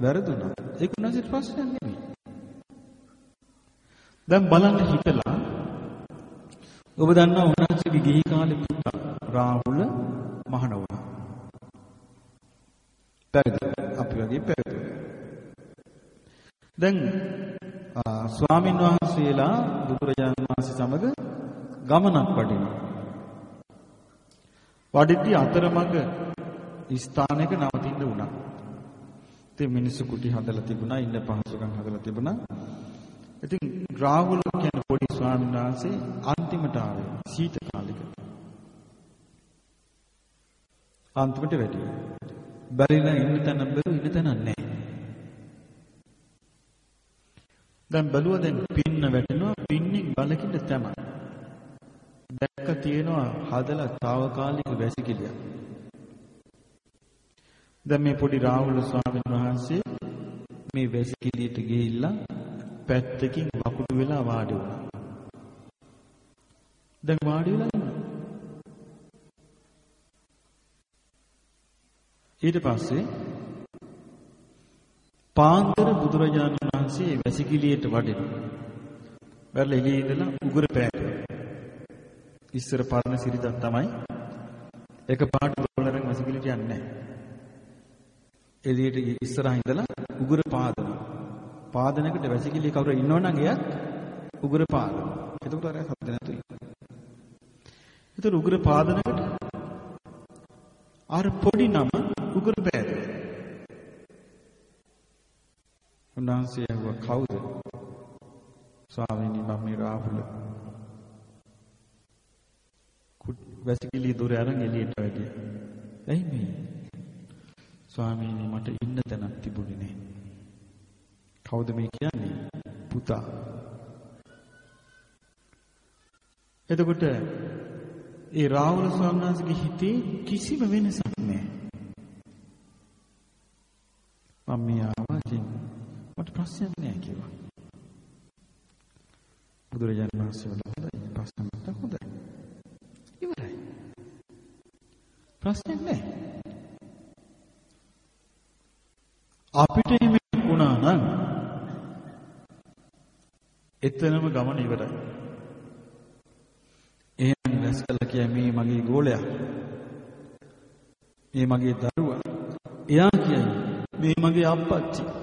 වැරදුනා. ඒක උන්වහන්සේට ප්‍රශ්නයක් නෙමෙයි. දැන් බලන්න හිතලා ඔබ දන්නා උන්වහන්සේගේ ගිහි කාලේ පුතා රාහුල මහණ වුණා. පැවිදි. අපි වගේ පැවිදි. දැන් ස්වාමින් වහන්සේලා බුදුරජාණන් වහන්සේ සමග ගමනක් වඩිනවා. වඩිද්දී අතරමඟ ස්ථානයක නවතින්න වුණා. ඉතින් මිනිස්සු කුටි හදලා තිබුණා, ඉන්න පහසුකම් හදලා තිබුණා. ඉතින් රාහුල කියන පොඩි ස්වාමීන් වහන්සේ අන්තිමට ආවේ සීත කාලෙක. අන්තිමට වැටිලා. බැරිලා ඉන්න තැන බැලු ඉන්න තැන නැහැ. දැන් බැලුවා දැන් පින්න වැටෙනවා පින්නින් බලකින්ද තමයි. දැක්ක තියෙනවා හදලා తాවකාලික වැසිකිළියක්. දැන් මේ පොඩි රාහුල ස්වාමීන් වහන්සේ මේ වැසිකිළියට ගිහිල්ලා පැත්තකින් වකුඩු වෙලා වාඩි වුණා. දැන් වාඩි වෙලා ඊට පස්සේ පාන්දර බුදුරජාණන් වහන්සේ වැසිකිළියට වඩිනවා. වැරලා එළියේ ඉඳලා උගුර පෑපුවා. ඉස්සර පරණ සිරිතක් තමයි. එක පාට ඩොලරෙන් වැසිකිළියට යන්නේ නැහැ. එළියට ඉස්සරහින් ඉඳලා උගුර පාදනවා. පාදනයකට වැසිකිළිය කවුරු ඉන්නවනම් එයත් උගුර පාදනවා. එතකොට අර හද නැතු ඉන්නවා. ඒතර උගුර පාදනයකට අර පොඩි නම උගුර පෑදෙනවා. උන්වහන්සේ ඇහුවා කවුද? ස්වාමීනි මම මේ රාහුල. වැසිකිළිය දොර අරන් එළියට වැඩියා. ඇයි මේ? ස්වාමීනි මට ඉන්න තැනක් තිබුණේ නෑ. කවුද මේ කියන්නේ? පුතා. එතකොට ඒ රාහුල ස්වාමීන් වහන්සේගේ හිතේ කිසිම වෙනසක් නෑ. මම මේ ආවා මට ප්‍රශ්නයක් නෑ කිව්වා. බුදුරජාණන් වහන්සේ වදාළා ප්‍රශ්න මට හොඳයි. ඉවරයි. ප්‍රශ්නයක් නෑ. අපිට එහෙම වුණා නම් එතනම ගමන ඉවරයි. එහෙනම් රැස් කළා කිය මේ මගේ ගෝලයා. මේ මගේ දරුවා. එයා කියන්නේ මේ මගේ අප්පච්චි.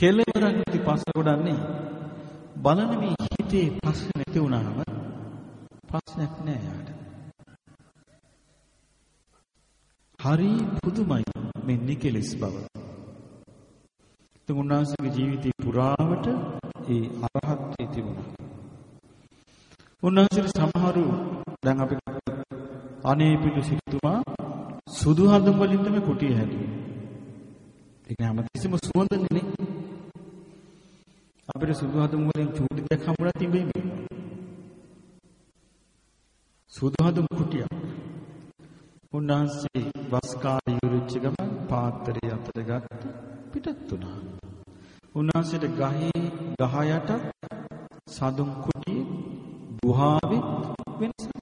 කෙලවරක් නැති පස්ස ගොඩන්නේ. බලන මේ හිතේ ප්‍රශ්න නැති වුණාම ප්‍රශ්නයක් නෑ යාට. හරි පුදුමයි මේ නිකලස් බව. ඉතින් උන්වහන්සේගේ ජීවිතේ පුරාවට ඒ අරහත්ත්වයේ තිබුණා. උන්වහන්සේට සමහරු දැන් අපි අනේ පිටු සිටුමා සුදු හඳුන් වලින් තමයි කුටිය හැදුවේ. ඒක හැමතිස්සෙම සුවඳනේ නේ. අපිට සුදු හඳුන් වලින් චූටි දෙයක් හම්බුණා තිබෙන්නේ. සුදු හඳුන් කුටිය. උන්වහන්සේ වස් කාලය ඉවරෙච්ච ගමන් පාත්‍රය අතට ගත්ත පිටත් වුණා. උන්වහන්සේට ගහේ ගහ යට සඳුන් කුටියේ ගුහාවේ වෙනසක්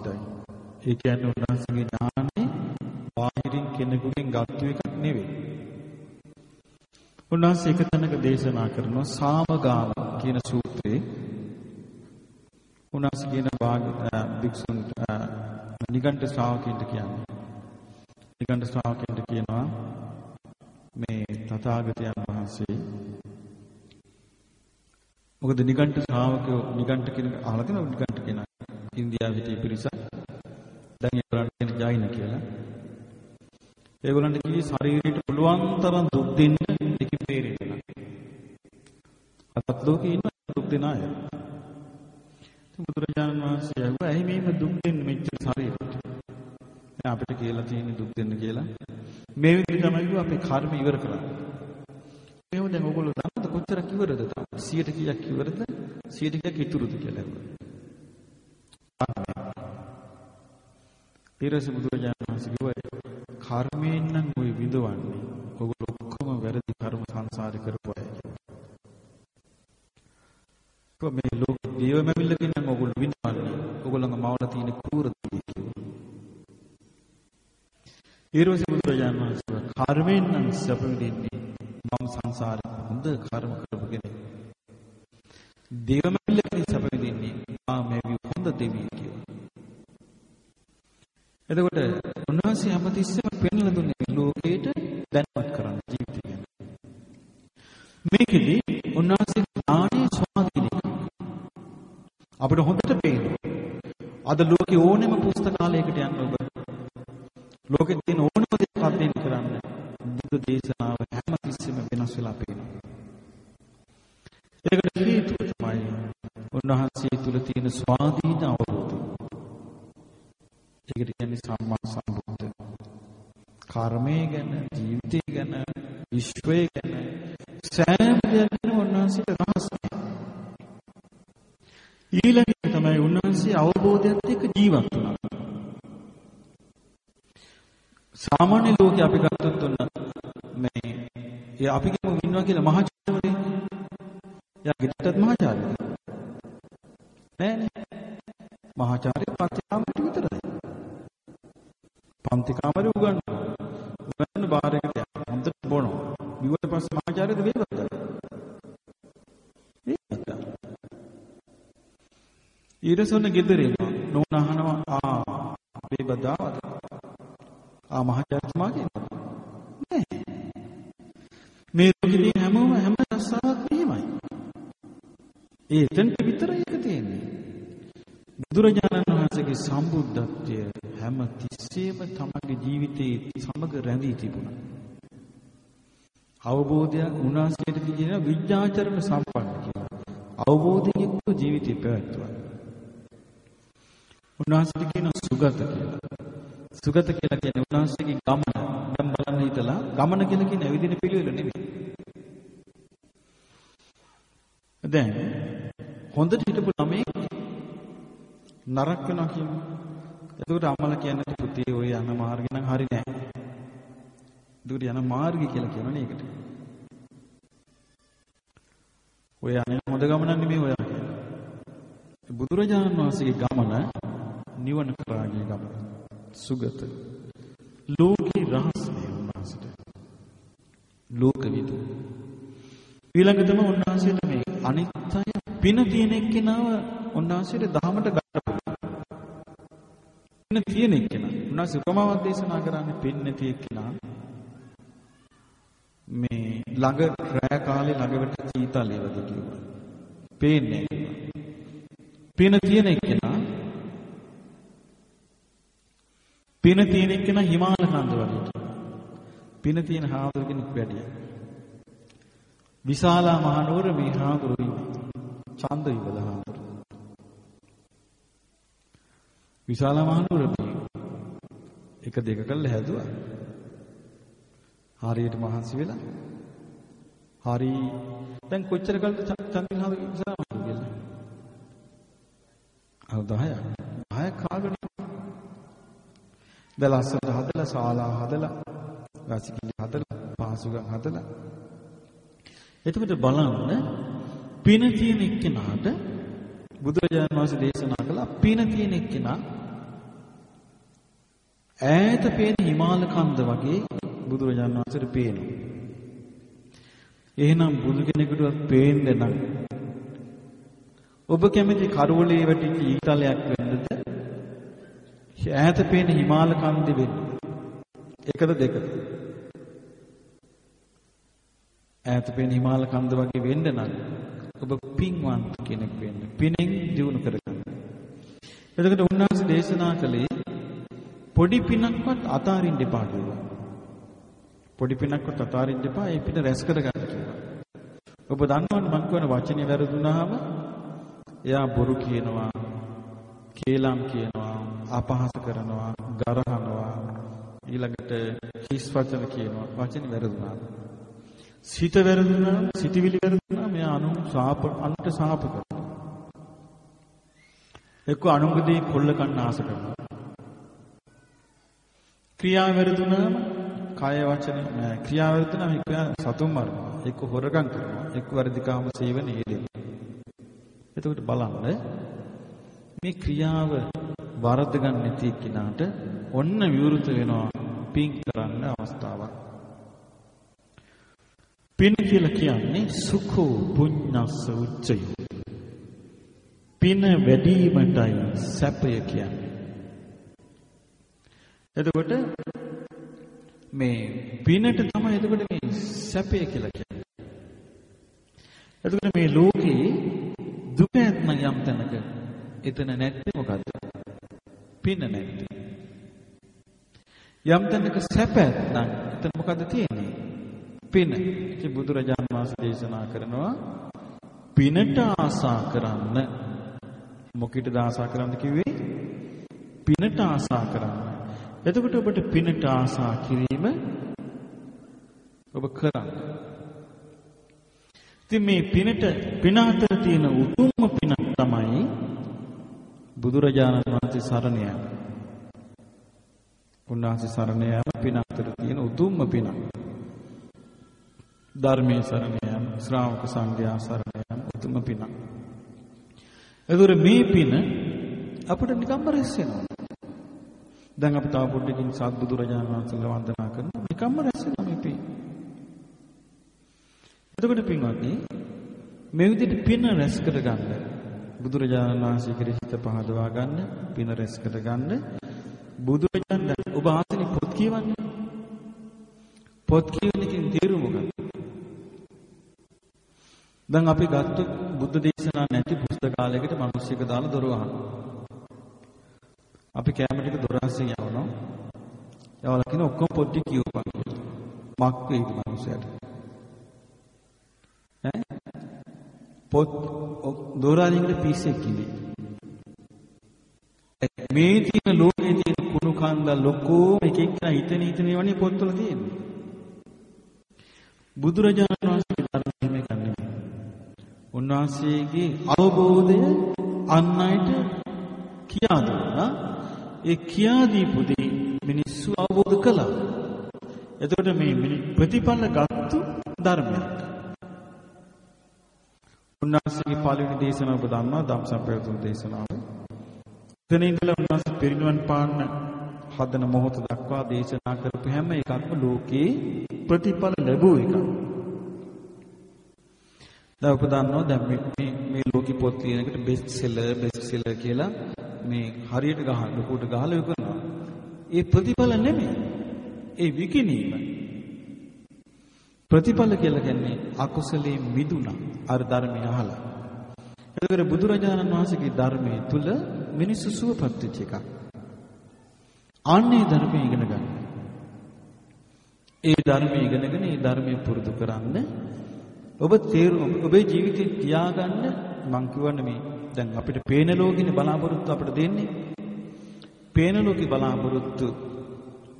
සම්මා සම්බුද්ධයි. ඒ කියන්නේ උන්වහන්සේගේ ඥානෙ බාහිරින් කෙනෙකුගෙන් ගත්තු එකක් නෙවෙයි. උන්වහන්සේ එක තැනක දේශනා කරනවා සාමගාම කියන සූත්‍රයේ උන්වහන්සේ කියන භාග භික්ෂුන්ට නිගණ්ඨ ශ්‍රාවකින්ට කියන්නේ නිගණ්ඨ ශ්‍රාවකින්ට කියනවා මේ තථාගතයන් වහන්සේ මොකද නිගණ්ඨ ශ්‍රාවකයෝ නිගණ්ඨ කියන අහලා තියෙනවා නිගණ්ඨ කියන ඉන්දියාවේ හිටිය පිරිසක් දැන් ඒගොල්ලන්ට කියන ජෛන කියලා ඒගොල්ලන්ට කිව්වේ ශරීරයට පුළුවන් තරම් දුක් දෙන්න එකේ තේරෙන්න. අතත් ලෝකේ ඉන්න දුක් දෙන අය. බුදුරජාණන් වහන්සේ ඇහුවා ඇයි මේම දුක් දෙන්නේ මෙච්චර ශරීරයට? දැන් අපිට කියලා තියෙන දුක් දෙන්න කියලා මේ විදිහට තමයි අපේ කර්ම ඉවර කරන්නේ. එහෙම දැන් ඔයගොල්ලෝ දන්නවද කොච්චරක් ඉවරද තාම? 100ට කීයක් ඉවරද? 100ට කීයක් ඉතුරුද කියලා ඊරස බුදුරජාණන් වහන්සේ කිව්වා කර්මයෙන් නම් ඔය විඳවන්නේ. ඔයගොල්ලෝ ඔක්කොම වැරදි කර්ම සංසාරේ කරපු අය. මේ ලෝක දේවමැවිල්ලකින් නම් ඔයගොල්ලෝ විඳවන්නේ. ඔයගොල්ලන්ගේ මවලා තියෙන කූර දේ කිව්වා. ඊරස බුදුරජාණන් වහන්සේ කර්මයෙන් නම් සැප විඳින්නේ. මම සංසාරේ හොඳ කර්ම කරපු කෙනෙක්. දේවමැවිල්ලකින් සැප විඳින්නේ. ආ මේ හොඳ දෙවියෙක්. එතකොට උන්වහන්සේ හැමතිස්සෙම පෙන්ලා දුන්නේ ලෝකේට දැනුවත් කරන්න ජීවිතය ගැන. මේකෙදි උන්වහන්සේ ඥානයේ ස්වාධීනික අපිට හොඳට පේනවා. අද ලෝකේ ඕනෙම පුස්තකාලයකට යන්න ඔබ ලෝකෙ තියෙන ඕනම දෙයක් අධ්‍යයනය කරන්න බුදු දේශනාව හැමතිස්සෙම වෙනස් වෙලා පේනවා. ඒකට හේතුව තමයි උන්වහන්සේ තුල තියෙන ස්වාධීන අවබෝධය. ඒකට කියන්නේ සම්මා සම්බුද්ධ. කර්මය ගැන, ජීවිතය ගැන, විශ්වය ගැන සෑම දෙයක්ම උන්වහන්සේට රහස් ඊළඟට තමයි උන්වහන්සේ අවබෝධයත් එක්ක ජීවත් වුණා. සාමාන්‍ය ලෝකේ අපි ගත්තොත් ඔන්න මේ ඒ අපි කියමු ඉන්නවා කියලා මහාචාර්යවරයෙක්. යා ගෙදරටත් මහාචාර්යවරයෙක්. ඊරසොන්න ගෙදර එනවා. නෝන අහනවා ආ වේබදාවද? ආ මහාචාර්යතුමා කියනවා. නෑ. මේ ලෝකෙදී හැමෝම හැම රස්සාවක් මෙහෙමයි. ඒ එතනට විතරයි ඒක තියෙන්නේ. බුදුරජාණන් වහන්සේගේ සම්බුද්ධත්වය හැම තිස්සෙම තමගේ ජීවිතයේ සමග රැඳී තිබුණා. අවබෝධය උන්වහන්සේට කියන විඥාචරණ සම්පන්න කියලා. අවබෝධයෙන් යුක්ත ජීවිතය පැවැත්වුවා. උන්වහන්සේට කියන සුගත කියලා. සුගත කියලා කියන්නේ උන්වහන්සේගේ ගමන. දැන් බලන්න හිතලා ගමන කියලා කියන ඇවිදින පිළිවෙල නෙමෙයි. දැන් හොඳට හිටපු ළමයි නරක වෙනවා කියන්නේ. එතකොට අම්මලා කියන්නේ පුතේ ඔය යන මාර්ගය නම් හරි නෑ. එතකොට යන මාර්ගය කියලා කියනවනේ ඒකට. ඔය යන්නේ හොඳ ගමනක් නෙමෙයි ඔය කියන්නේ. බුදුරජාණන් වහන්සේගේ ගමන නිවන කරාගේ ගමන. සුගත. ලෝකේ රහස්නේ උන්වහන්සේට. ලෝකවිදු. ඊළඟටම උන්වහන්සේට මේ අනිත්‍ය පින තියෙන එක්කෙනාව උන්වහන්සේට දහමට පින්න තියෙන එක්කෙනා. උන්වහන්සේ උපමාවක් දේශනා කරන්නේ පින් නැති එක්කෙනා. මේ ළඟ රෑ කාලේ ළඟවට චීතලේ වගේ කිව්වා. පේන්නේ පින තියෙන එක්කෙනා පින තියෙන එක්කෙනා හිමාල කන්ද වගේ පින තියෙන හාමුදුර කෙනෙක් වැඩිය. විශාලා මහනුවර මේ හාමුදුරු ඉන්නේ. ඡන්ද විබල හාමුදුරු. විශාලා මහනුවර එක දෙක කළා හැදුවා. හරියට මහන්සි වෙලා. හරි දැන් කොච්චර කල්ද චන්දිල් හාමුදුරු විශාලා මහනුවර කියලා? අර 10ක්. 10ක් කාගෙන දැන් ලස්සනට හදලා ශාලා හදලා රසිකිලි හදලා පාසුගම් හදලා එතකොට බලන්න පින තියෙන එක්කෙනාට බුදුරජාණන් වහන්සේ දේශනා කළා පින තියෙන එක්කෙනා ඈත පේන හිමාල කන්ද වගේ බුදුරජාණන් වහන්සේට පේනවා. එහෙනම් බුදු කෙනෙකුට පේන්නේ නම් ඔබ කැමති කරවලේ වැටිච්ච ඊතලයක් වෙන්නද? ඈත පේන හිමාල කන්දේ වෙන්න. එකද දෙකද? ඈත පේන හිමාල කන්ද වගේ වෙන්න නම් ඔබ පින්වන්ත කෙනෙක් වෙන්න. පිනෙන් දිනු කරගන්න. එතකොට උන්වහන්සේ දේශනා කළේ පොඩි පිනක්වත් අතාරින්න එපා කියලා. පොඩි පිනක්වත් අතාරින්න එපා. ඒ පින රැස් කරගන්න කියලා. ඔබ දන්නවනේ මං කියන වචනේ වැරදුනහම එයා බොරු කියනවා, කේලම් කියනවා, අපහාස කරනවා, ගරහනවා, ඊළඟට හිස් වචන කියනවා. වචන වැරදුනා. සිත වැරදුනා, සිතවිලි වැරදුනා මෙයා අනු සාප අන්ට සාප කරනවා. එක්ක අනුගදී කොල්ල කන්න ආස කරනවා. ක්‍රියාව වැරදුනාම කය වචන ක්‍රියාව වැරදුනාම එක්ක සතුන් මරනවා. එක්ක හොරකම් කරනවා. එක්ක වර්ධිකාම සේවනයේ යෙදෙනවා. එතකොට බලන්න මේ ක්‍රියාව වරද ගන්න නැති කෙනාට ඔන්න විවෘත වෙනවා පින් කරන්න අවස්ථාවක්. පින් කියලා කියන්නේ සුඛෝ පුඤ්ඤස්ස උච්චය. පින වැඩිවීමටයි සැපය කියන්නේ. එතකොට මේ පිනට තමයි එතකොට මේ සැපය කියලා කියන්නේ. එතකොට මේ ලෝකේ දුක ඇත්නම් යම් තැනක එතන නැත්තේ මොකද්ද? පින නැත්තේ. යම් තැනක සැප ඇත්නම් එතන මොකද්ද තියෙන්නේ? පින. ඉතින් බුදුරජාණන් වහන්සේ දේශනා කරනවා පිනට ආසා කරන්න. මොකිටද ආසා කරන්න කිව්වේ? පිනට ආසා කරන්න. එතකොට ඔබට පිනට ආසා කිරීම ඔබ කරන්න. ඉතින් මේ පිනට පින අතර තියෙන උතුම්ම පිනක් තමයි බුදුරජාණන් වහන්සේ සරණ යාම. උන්වහන්සේ සරණ යාම පින අතර තියෙන උතුම්ම පිනක්. ධර්මයේ සරණ යාම, ශ්‍රාවක සංඝයා සරණ යාම උතුම්ම පිනක්. එතකොට මේ පින අපිට නිකම්ම රැස් වෙනවා. දැන් අපි තව පොඩ්ඩකින් සත්බුදුරජාණන් වහන්සේලා වන්දනා කරනවා. නිකම්ම රැස් වෙනවා මේ පින. එතකොට පින්වත්නි මේ විදිහට පින රැස් කරගන්න බුදුරජාණන් වහන්සේ කෙරෙහි හිත පහදවා ගන්න පින රැස් කරගන්න බුදුරජාණන් ඔබ ආසනේ පොත් කියවන්නේ? පොත් කියවන එකෙන් තේරුම මොකක්ද? දැන් අපි ගත්තොත් බුද්ධ දේශනා නැති පුස්තකාලයකට මිනිස්සෙක් දාලා දොර වහනවා. අපි කැම ටික දොර අස්සේ යවනවා. යවලා කියන ඔක්කොම පොත් ටික කියවපන්. මක් වේද මිනිස්සයාට? පොත් දොරාදීකට පිස්සෙක් ඉඳි. මේ තියෙන ලෝකේ තියෙන කුණු කන්දල් ලොකෝ එක එක හිතන හිතන ඒවානේ පොත්වල තියෙන්නේ. බුදුරජාණන් වහන්සේ ධර්මයේ මේක නෙමෙයි. උන්වහන්සේගේ අවබෝධය අන් අයට කියා දුන්නා. ඒ කියා දීපු දේ මිනිස්සු අවබෝධ කළා. එතකොට මේ ප්‍රතිඵල ගත්තු ධර්මයක්. උන්වහන්සේගේ පළවෙනි දේශනාව ඔබ දන්නවා ධම්සම්ප්‍රයුතුන් දේශනාව. එතන ඉඳලා උන්වහන්සේ පිරිනිවන් පාන්න හදන මොහොත දක්වා දේශනා කරපු හැම එකක්ම ලෝකේ ප්‍රතිඵල ලැබුව එකක්. දැන් ඔබ දන්නවා දැන් මේ මේ ලෝකේ පොත් ලියන එකට බෙස්ට් සෙලර් බෙස්ට් සෙලර් කියලා මේ හරියට ගහන ලොකුට ගහලා විකුණනවා. ඒ ප්‍රතිඵල නෙමෙයි. ඒ විකිණීම. ප්‍රතිඵල කියලා කියන්නේ අකුසලේ මිදුණා අර ධර්මය අහලා. එතකොට බුදුරජාණන් වහන්සේගේ ධර්මයේ තුල මිනිස්සු සුවපත් වෙච්ච එකක්. අන්නේ ධර්මය ඉගෙන ගන්න. ඒ ධර්මය ඉගෙනගෙන ඒ ධර්මය පුරුදු කරන්න ඔබ තේරුම් ඔබේ ජීවිතේ තියාගන්න මං කියවන්නේ මේ දැන් අපිට පේන ලෝකෙනේ බලාපොරොත්තු අපිට දෙන්නේ. පේන ලෝකේ බලාපොරොත්තු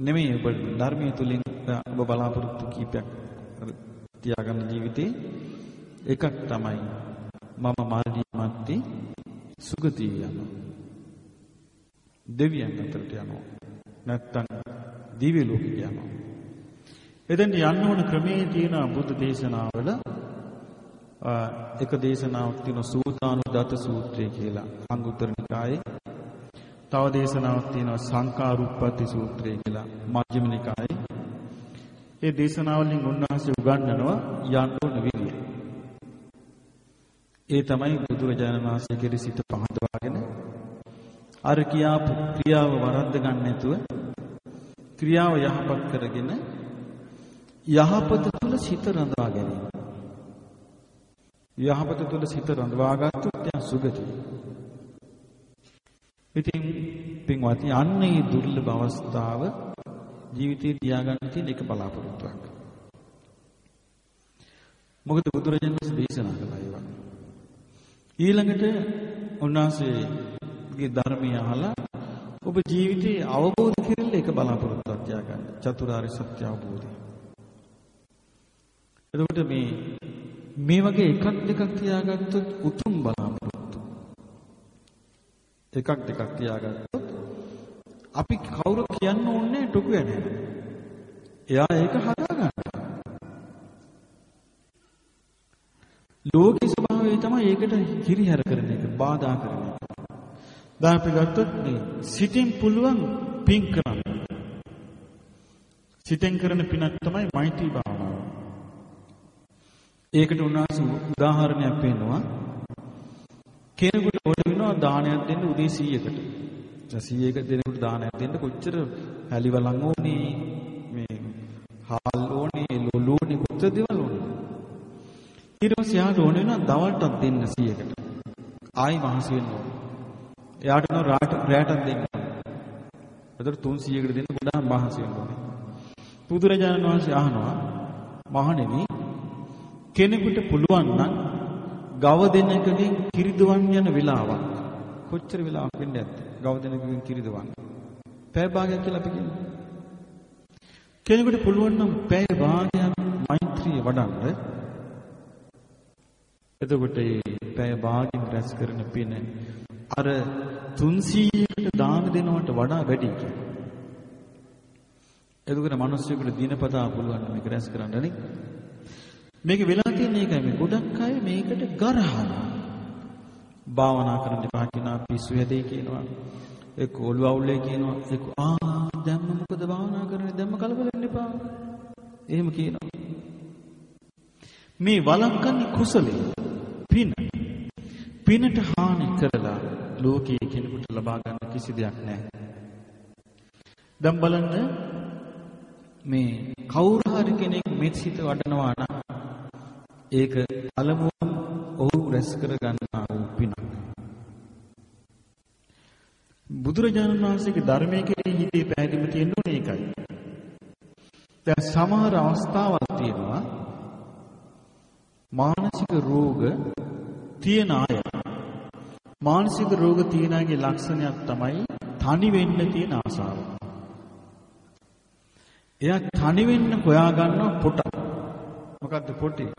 නෙමෙයි ඔබ ධර්මයේ තුලින් ඔබ බලාපොරොත්තු කීපයක් තියාගන්න ජීවිතේ එකක් තමයි මම මරණින් මත්තේ සුගතිය යනවා. දෙවියන් අතරට යනවා. නැත්තම් දිව්‍ය ලෝකෙට යනවා. එතෙන්ට යන්න ඕන ක්‍රමයේ තියෙන බුද්ධ දේශනාවල එක දේශනාවක් තියෙන සූතානුදත සූත්‍රය කියලා අංගුත්තර නිකායේ තව දේශනාවක් තියෙනවා සංකාරුප්පති සූත්‍රය කියලා මජ්ක්‍ධිම නිකායේ ඒ දේශනාවලින් උන්වහන්සේ උගන්වනවා යන්න ඕන විදිය. ඒ තමයි බුදුරජාණන් වහන්සේ කෙරෙහි සිත පහදවාගෙන අර කියාපු ක්‍රියාව වරද්ද ගන්න නැතුව ක්‍රියාව යහපත් කරගෙන යහපත තුළ සිත රඳවා ගැනීම. යහපත තුළ සිත රඳවා ගත්තොත් දැන් සුගතිය. ඉතින් පින්වත්නි අන්නේ දුර්ලභ අවස්ථාව ජීවිතේ තියාගන්න තියෙන එක බලාපොරොත්තුවක්. මොකද බුදුරජාණන් වහන්සේ දේශනා කළා ඒවා. ඊළඟට උන්වහන්සේගේ ධර්මය අහලා ඔබ ජීවිතේ අවබෝධ කරගන්න එක බලාපොරොත්තුවක් තියාගන්න. චතුරාර්ය සත්‍ය අවබෝධය. එතකොට මේ මේ වගේ එකක් දෙකක් තියාගත්තොත් උතුම් බලාපොරොත්තු. එකක් දෙකක් තියාගත්තොත් අපි කවුරු කියන්න ඕනේ ටුකු යන්නේ. එයා ඒක හදාගන්න. ලෝකේ ස්වභාවය තමයි ඒකට හිරිහැර කරන එක, බාධා කරන එක. දැන් අපි ගත්තොත් මේ සිතින් පුළුවන් පින් කරන්න. සිතෙන් කරන පිනක් තමයි මෛත්‍රී භාවනාව. ඒකට උන්වහන්සේ උදාහරණයක් පෙන්නනවා. කෙනෙකුට ඕන වෙනවා දානයක් දෙන්න උදේ 100කට. දැන් 100ක දෙනෙකුට දානයක් දෙන්න කොච්චර හැලිවලන් ඕනේ මේ හාල් ඕනේ ලොලු ඕනේ කොච්චර දේවල් ඕනේ. ඊට පස්සේ යාට ඕන වෙනවා දවල්ටත් දෙන්න 100කට. ආයි මහසි වෙන්න ඕනේ. එයාට නෝ රාට රැටක් දෙන්න. ඒතර 300කට දෙන්න ගොඩාක් මහසි වෙන්න ඕනේ. බුදුරජාණන් වහන්සේ අහනවා මහණෙනි කෙනෙකුට පුළුවන් නම් ගව දෙනකගෙන් කිරිදවන් යන වෙලාවක් කොච්චර වෙලාවක් වෙන්න ඇද්ද? ගව දෙනකගෙන් කිරිදවන්. පැය භාගයක් කියලා අපි කියමු. කෙනෙකුට පුළුවන් නම් පැය භාගයක් මෛත්‍රිය වඩන්න. එතකොට මේ පැය භාගයෙන් රැස් කරන පින අර 300කට දාන දෙනවට වඩා වැඩි කියලා. එතකොට මිනිස්සුන්ට දිනපතා පුළුවන් මේක රැස් කරන්න නේ. මේක වෙලා තියෙන එකයි මේ ගොඩක් අය මේකට ගරහනවා. භාවනා කරන්න එපා කියනවා පිස්සු හැදේ කියනවා. එක්ක ඔළුව අවුල්ලේ කියනවා. එක්ක ආ දැම්ම මොකද භාවනා කරන්නේ? දැම්ම කලබල වෙන්න එපා. එහෙම කියනවා. මේ වළක්වන්නේ කුසලයේ පින. පිනට හානි කරලා ලෝකයේ කෙනෙකුට ලබා ගන්න කිසි දෙයක් නැහැ. දැන් බලන්න මේ කවුරු හරි කෙනෙක් මෙත් සිත වඩනවා නම් ඒක පළමුවම ඔහු රැස් කර ගන්නා වූ පිනක්. බුදුරජාණන් වහන්සේගේ ධර්මයේ කෙරෙහි හිතේ පැහැදිලිව තියෙන්න ඕනේ ඒකයි. දැන් සමහර අවස්ථාවල් තියෙනවා මානසික රෝග තියෙන අය මානසික රෝග තියෙන අයගේ ලක්ෂණයක් තමයි තනි වෙන්න තියෙන ආසාව. එයා තනි වෙන්න හොයා ගන්නවා පොට. මොකද්ද පොටේ?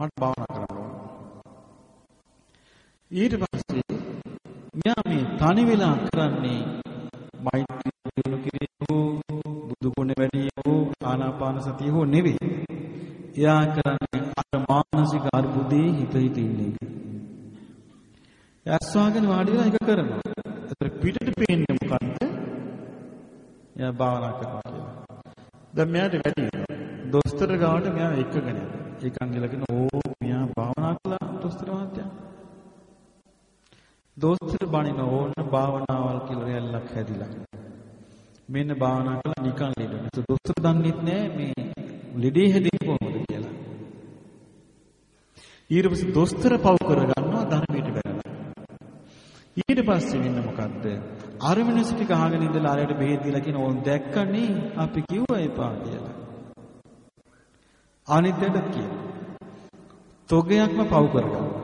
මට භාවනා කරන්න ඕන. ඊට පස්සේ මෙයා මේ තනි වෙලා කරන්නේ මෛත්‍රී දිනු කිරීම බුදු ගුණ වැඩි හෝ ආනාපාන සතිය හෝ නෙවෙයි. එයා කරන්නේ අර මානසික අර්බුදේ හිත හිත ඉන්න එක. ඇස්වාගෙන වාඩි වෙලා ඒක කරනවා. ඒතර පිටට පේන්නේ මොකද්ද? එයා භාවනා කරනවා කියලා. දැන් මෙයාට වැඩි දොස්තර ගාවට මෙයා එක්කගෙන යනවා. ඒකන් ගලගෙන ඕ මෙයා භාවනා කළා දොස්තර මහත්තයා. දොස්තර බණින ඕන භාවනාවල් කියලා රැල්ලක් හැදිලා. මෙන්න භාවනා කළා නිකන් ලෙඩ. ඒක දොස්තර දන්නෙත් නෑ මේ ලෙඩේ හැදෙන්නේ කොහොමද කියලා. ඊට පස්සේ දොස්තර පව කරගන්නවා ධර්මයට බැලලා. ඊට පස්සේ වෙන්න මොකද්ද? අර මිනිස්සු ටික අහගෙන ඉඳලා ආරයට බෙහෙත් දීලා කියන ඕන් දැක්කනේ අපි කිව්වා එපා කියලා. අනිත්‍යයට කියන. තොගයක්ම පව් කරගන්න.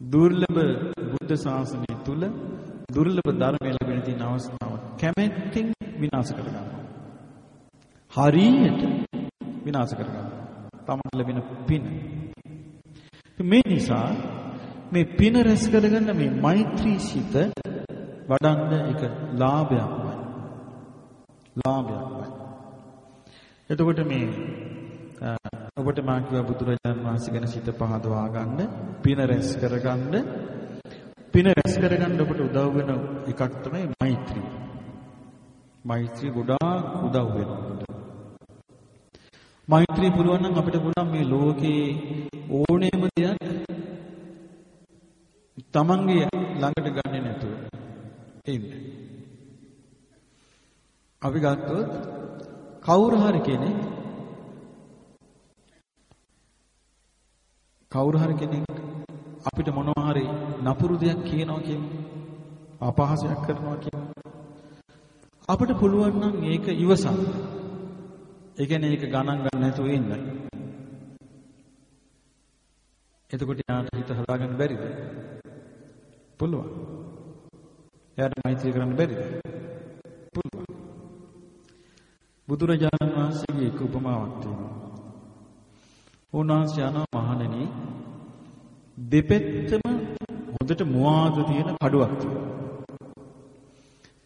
දුර්ලභ බුද්ධ ශාසනය තුල දුර්ලභ ධර්මය ලැබෙන තියෙන අවස්ථාව කැමැත්තෙන් විනාශ කරගන්නවා. හරියට විනාශ කරගන්නවා. තමන් ලැබෙන පින. මේ නිසා මේ පින රැස් කරගන්න මේ මෛත්‍රී සිත වඩන්න එක ලාභයක්මයි. ලාභයක්මයි. එතකොට මේ ඔබට මා කිව්වා බුදුරජාණන් වහන්සේ ගැන සිත පහදවා ගන්න, පින රැස් කරගන්න. පින රැස් කරගන්න ඔබට උදව් වෙන එකක් තමයි මෛත්‍රී. මෛත්‍රී ගොඩාක් උදව් වෙනවා. මෛත්‍රී පුළුවන් නම් අපිට පුළුවන් මේ ලෝකේ ඕනෑම දෙයක් තමන්ගේ ළඟට ගන්නෙ නැතුව ඉන්න. අපි ගත්තොත් කවුරු හරි කෙනෙක් කවුරු හරි කෙනෙක් අපිට මොනවා හරි නපුරු දෙයක් කියනවා කියමු. අපහාසයක් කරනවා කියමු. අපිට පුළුවන් නම් ඒක ඉවසන්න. ඒ කියන්නේ ඒක ගණන් ගන්න නැතුව ඉන්න. එතකොට යාට හිත හදාගන්න බැරිද? පුළුවන්. එයාට මෛත්‍රී කරන්න බැරිද? පුළුවන්. බුදුරජාණන් වහන්සේගේ එක උපමාවක් තියෙනවා. උන්වහන්සේ යනවා මහණෙනි දෙපැත්තම හොඳට මුවාද තියෙන කඩුවක් තියෙනවා.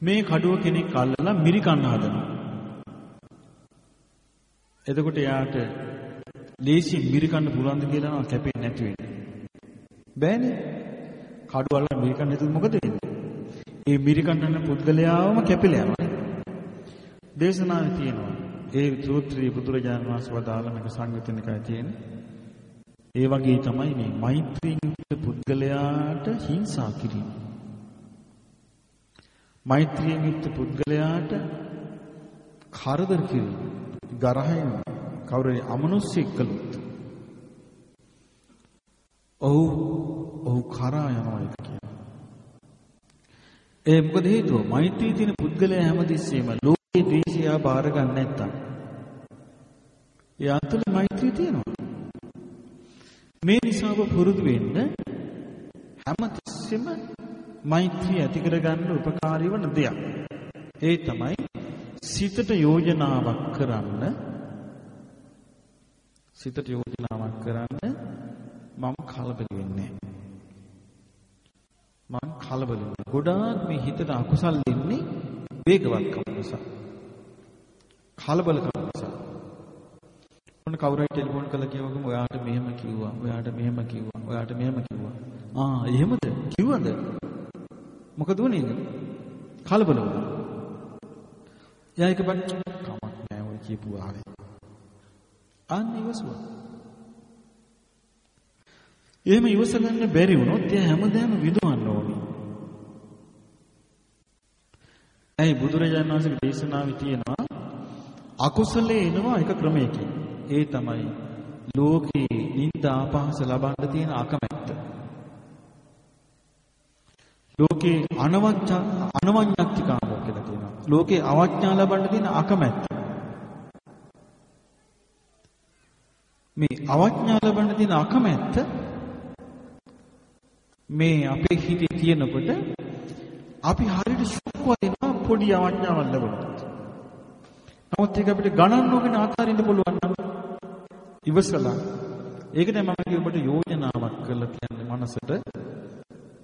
මේ කඩුව කෙනෙක් අල්ලලා මිරිකන්න හදනවා. එතකොට එයාට ලේසි මිරිකන්න පුළුවන්ද කියලා කැපෙන්නේ නැති වෙන්නේ. බෑනේ. කඩුව අල්ලලා මිරිකන්න නැතුව මොකද වෙන්නේ? ඒ මිරිකන්න පුද්ගලයාවම කැපිලා යනවා. දේශනාවේ තියෙනවා. ඒ සූත්‍රයේ බුදුරජාණන් වහන්සේ වදාළ මේක සංයුතනිකයි තියෙන්නේ. ඒ වගේ තමයි මේ මෛත්‍රියෙන් යුක්ත පුද්ගලයාට හිංසා කිරීම. මෛත්‍රියෙන් යුක්ත පුද්ගලයාට කරදර කිරීම. ගරහින් කවුරුරි අමනුෂ්‍යෙක් කළොත් ඔහු ඔහු කරා යනවා ඒක කියනවා. ඒ මොකද හේතුව? මෛත්‍රී තියෙන පුද්ගලයා හැමතිස්සෙම ලෝකේ ද්වේෂය බාර ගන්න නැත්තම්. ඒ අතුලේ මෛත්‍රී තියෙනවා. මේ නිසා ඔබ පුරුදු වෙන්න හැමතිස්සෙම මෛත්‍රී ඇති කරගන්න උපකාරී වන දෙයක්. ඒ තමයි සිතට යෝජනාවක් කරන්න සිතට යෝජනාවක් කරන්න මම කලබල වෙන්නේ මම කලබල වෙන්නේ ගොඩාක් මේ හිතට අකුසල් දෙන්නේ වේගවත්කම නිසා කලබලකම නිසා මොන කවුරුයි ටෙලිෆෝන් කළා කියවගම ඔයාට මෙහෙම කිව්වා ඔයාට මෙහෙම කිව්වා ඔයාට මෙහෙම කිව්වා. ආ එහෙමද? කිව්වද? මොකද වුනේ කලබල වුණා. එයා එක බන් කමක් නෑ ඔය කියපු ආවේ. අන්න ඉවසුවා. එහෙම ඉවස ගන්න බැරි වුණොත් එයා හැමදාම විඳවන්න ඕනේ. ඇයි බුදුරජාණන් වහන්සේගේ දේශනාවේ තියෙනවා? අකුසලේ එනවා එක ක්‍රමයකින්. ඒ තමයි ලෝකේ නිന്ദා අපහාස ලබන්න තියෙන අකමැත්ත. ලෝකේ අනවච්ච අනවඤ්ඤක්තිකාමෝ කියලා කියනවා. ලෝකේ අවඥා ලබන්න තියෙන අකමැත්ත. මේ අවඥා ලබන්න තියෙන අකමැත්ත මේ අපේ හිතේ තියෙනකොට අපි හරියට ෂොක් වෙනවා පොඩි අවඥාවක් ලැබුණොත්. නමුත් ඒක අපිට ගණන් නොගෙන අතාරින්න පුළුවන් නම් ඉවසලා. ඒකනේ මම ඔබට යෝජනාවක් කරලා කියන්නේ මනසට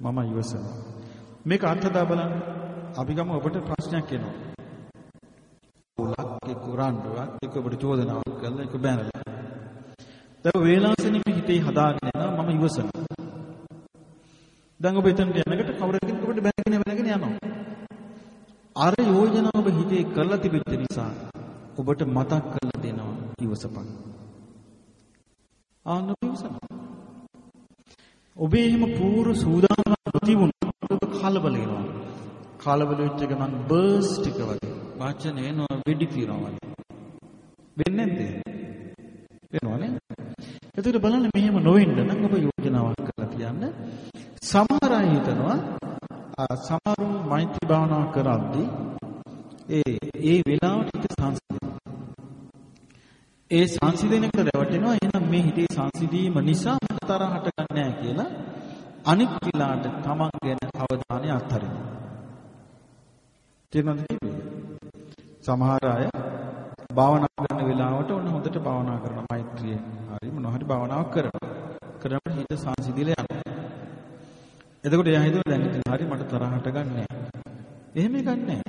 මම ඉවසනවා. මේක අර්ථදා බලන්න. අපි ගමු ඔබට ප්‍රශ්නයක් එනවා. උලක් එක්ක රණ්ඩුවක් එක්ක ඔබට චෝදනාවක් කරලා ඒක බැනලා. දැන් වේලාසනෙක හිතේ හදාගෙන යනවා මම ඉවසනවා. දැන් ඔබ එතනට යනකොට කවුරුකින් ඔබට බැනගෙන බැනගෙන යනවා. අර යෝජනාව ඔබ හිතේ කරලා තිබෙච්ච නිසා ඔබට මතක් කරලා දෙනවා ඉවසපන් ආන්න ඉවසනවා. ඔබේ එහෙම පූර්ව සූදානම් නොතිබුණොත් ඔබ කලබල වෙනවා. කලබල වෙච්ච ගමන් බර්ස්ට් එක වගේ වචන එනවා වෙඩි තියනවා වගේ. වෙන්නේ නැද්ද? වෙනවනේ. එතකොට බලන්න මෙහෙම නොවෙන්න නම් ඔබ යෝජනාවක් කරලා තියන්න. සමහර අය හිතනවා සමහරුන් මෛත්‍රී භාවනා කරද්දී ඒ සංසිඳනකට රැවටෙනවා එහෙනම් මේ හිතේ සංසිඳීම නිසා මට තරහ හටගන්නේ නැහැ කියලා අනිත් විලාට තමන් ගැන අවධානය අත්හරිනවා. තේරුණාද කියන්නේ? සමහර අය භාවනා කරන වෙලාවට ඔන්න හොඳට භාවනා කරනවා මෛත්‍රිය. හරි මොනවා හරි භාවනාවක් කරනවා. කරනකොට හිත සංසිඳිලා යනවා. එතකොට එයා හිතුවා දැන් ඉතින් හරි මට තරහ හටගන්නේ නැහැ. එහෙම එකක් නැහැ.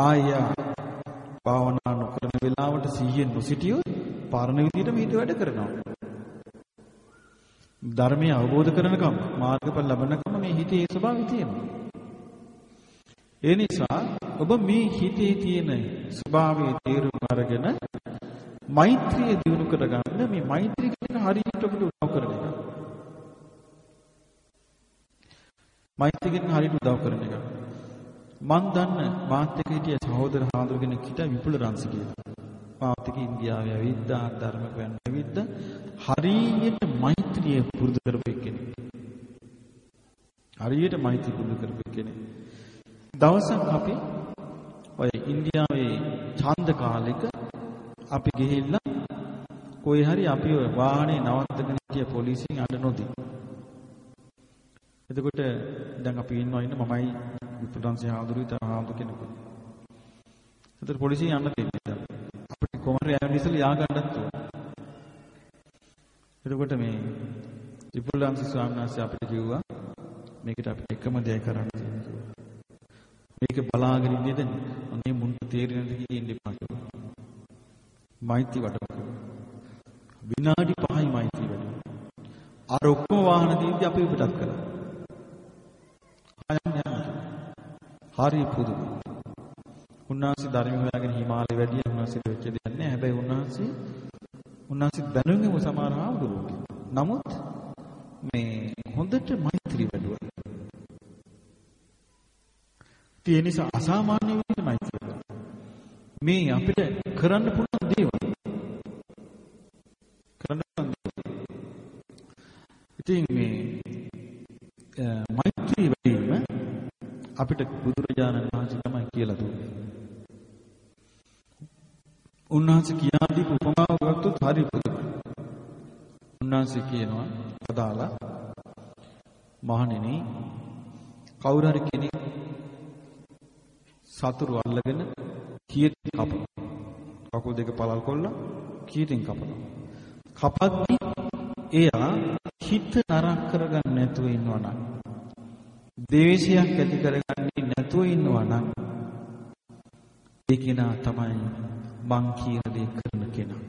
ආයා භාවනා නොකරන වෙලාවට සිහියෙන් නොසිටියොත් පරණ විදිහට මේක වැඩ කරනවා. ධර්මය අවබෝධ කරනකම් මාර්ගඵල ලබනකම් මේ හිතේ ඒ ස්වභාවය තියෙනවා. ඒ නිසා ඔබ මේ හිතේ තියෙන ස්වභාවය තේරුම් අරගෙන මෛත්‍රිය දිනු කරගන්න මේ මෛත්‍රිය කියන හරියට ඔබට උදව් කරන එක. මෛත්‍රිය කියන හරියට උදව් කරන එක. මන් දන්න මාත් එක්ක හිටිය සහෝදර හාමුදුර කෙනෙක් හිටියා විපුල රන්සි කියලා. මාත් එක්ක ඉන්දියාවේ ඇවිද්දා ධර්ම ගන්න ඇවිද්දා හරියට මෛත්‍රිය පුරුදු කරපු කෙනෙක්. හරියට මෛත්‍රිය පුරුදු කරපු කෙනෙක්. දවසක් අපි ඔය ඉන්දියාවේ ඡන්ද කාලෙක අපි ගිහිල්ලා කොයි හරි අපි වාහනේ නවත්තගෙන හිටිය පොලිසියෙන් අඬ නොදී. එතකොට දැන් අපි ඉන්නවා ඉන්න මමයි විපුලන්සේ හාමුදුරුවෝ තව හාමුදුරු කෙනෙකුත්. ඒතර පොලිසිය යන්න දෙන්නේ. අපිට කොහොමද යන්න ඉස්සෙල්ලා යා ගන්නත් ඕන. එතකොට මේ විපුලන්සේ ස්වාමීන් වහන්සේ අපිට කිව්වා මේකට අපිට එකම දේ කරන්න තියෙනවා. මේක බලාගෙන ඉන්නේද අනේ මුන්ට තේරෙන්නේ නැති කී ඉන්න එපා කියලා. මෛත්‍රී වඩපු. විනාඩි 5යි මෛත්‍රී වැඩි. අර ඔක්කොම වාහන දීද්දි අපි පිටත් කළා. හරි පුදුම. උන්වහන්සේ ධර්ම හොයාගෙන හිමාලය වැඩි උන්වහන්සේට වෙච්ච දෙයක් නෑ. හැබැයි උන්වහන්සේ උන්වහන්සේ දැනුගෙන සමහර ආවුරුදු. නමුත් මේ හොඳට මෛත්‍රී වැඩුවා. ඒ නිසා අසාමාන්‍ය විදිහට මෛත්‍රී මේ අපිට කරන්න පුළුවන් දේවල්. කරන්න පුළුවන් දේවල්. ඉතින් මේ මෛත්‍රී වැඩිම අපිට බුදුරජාණන් වහන්සේ තමයි කියලා දුන්නේ. උන්වහන්සේ කියා දීපු උපමාව ගත්තොත් හරි පුදුමයි. උන්වහන්සේ කියනවා අදාලා මහණෙනි කවුරු හරි කෙනෙක් සතුරු අල්ලගෙන කීයෙන් කපනවා. කකුල් දෙක පළල් කොල්ලා කීයෙන් කපනවා. කපද්දි එයා හිත නරක කරගන්න නැතුව ඉන්නවා නම් දේශයක් ඇති කරගන්නේ නැතුව ඉන්නවා නම් ඒ කෙනා තමයි මං කියන දේ කරන කෙනා.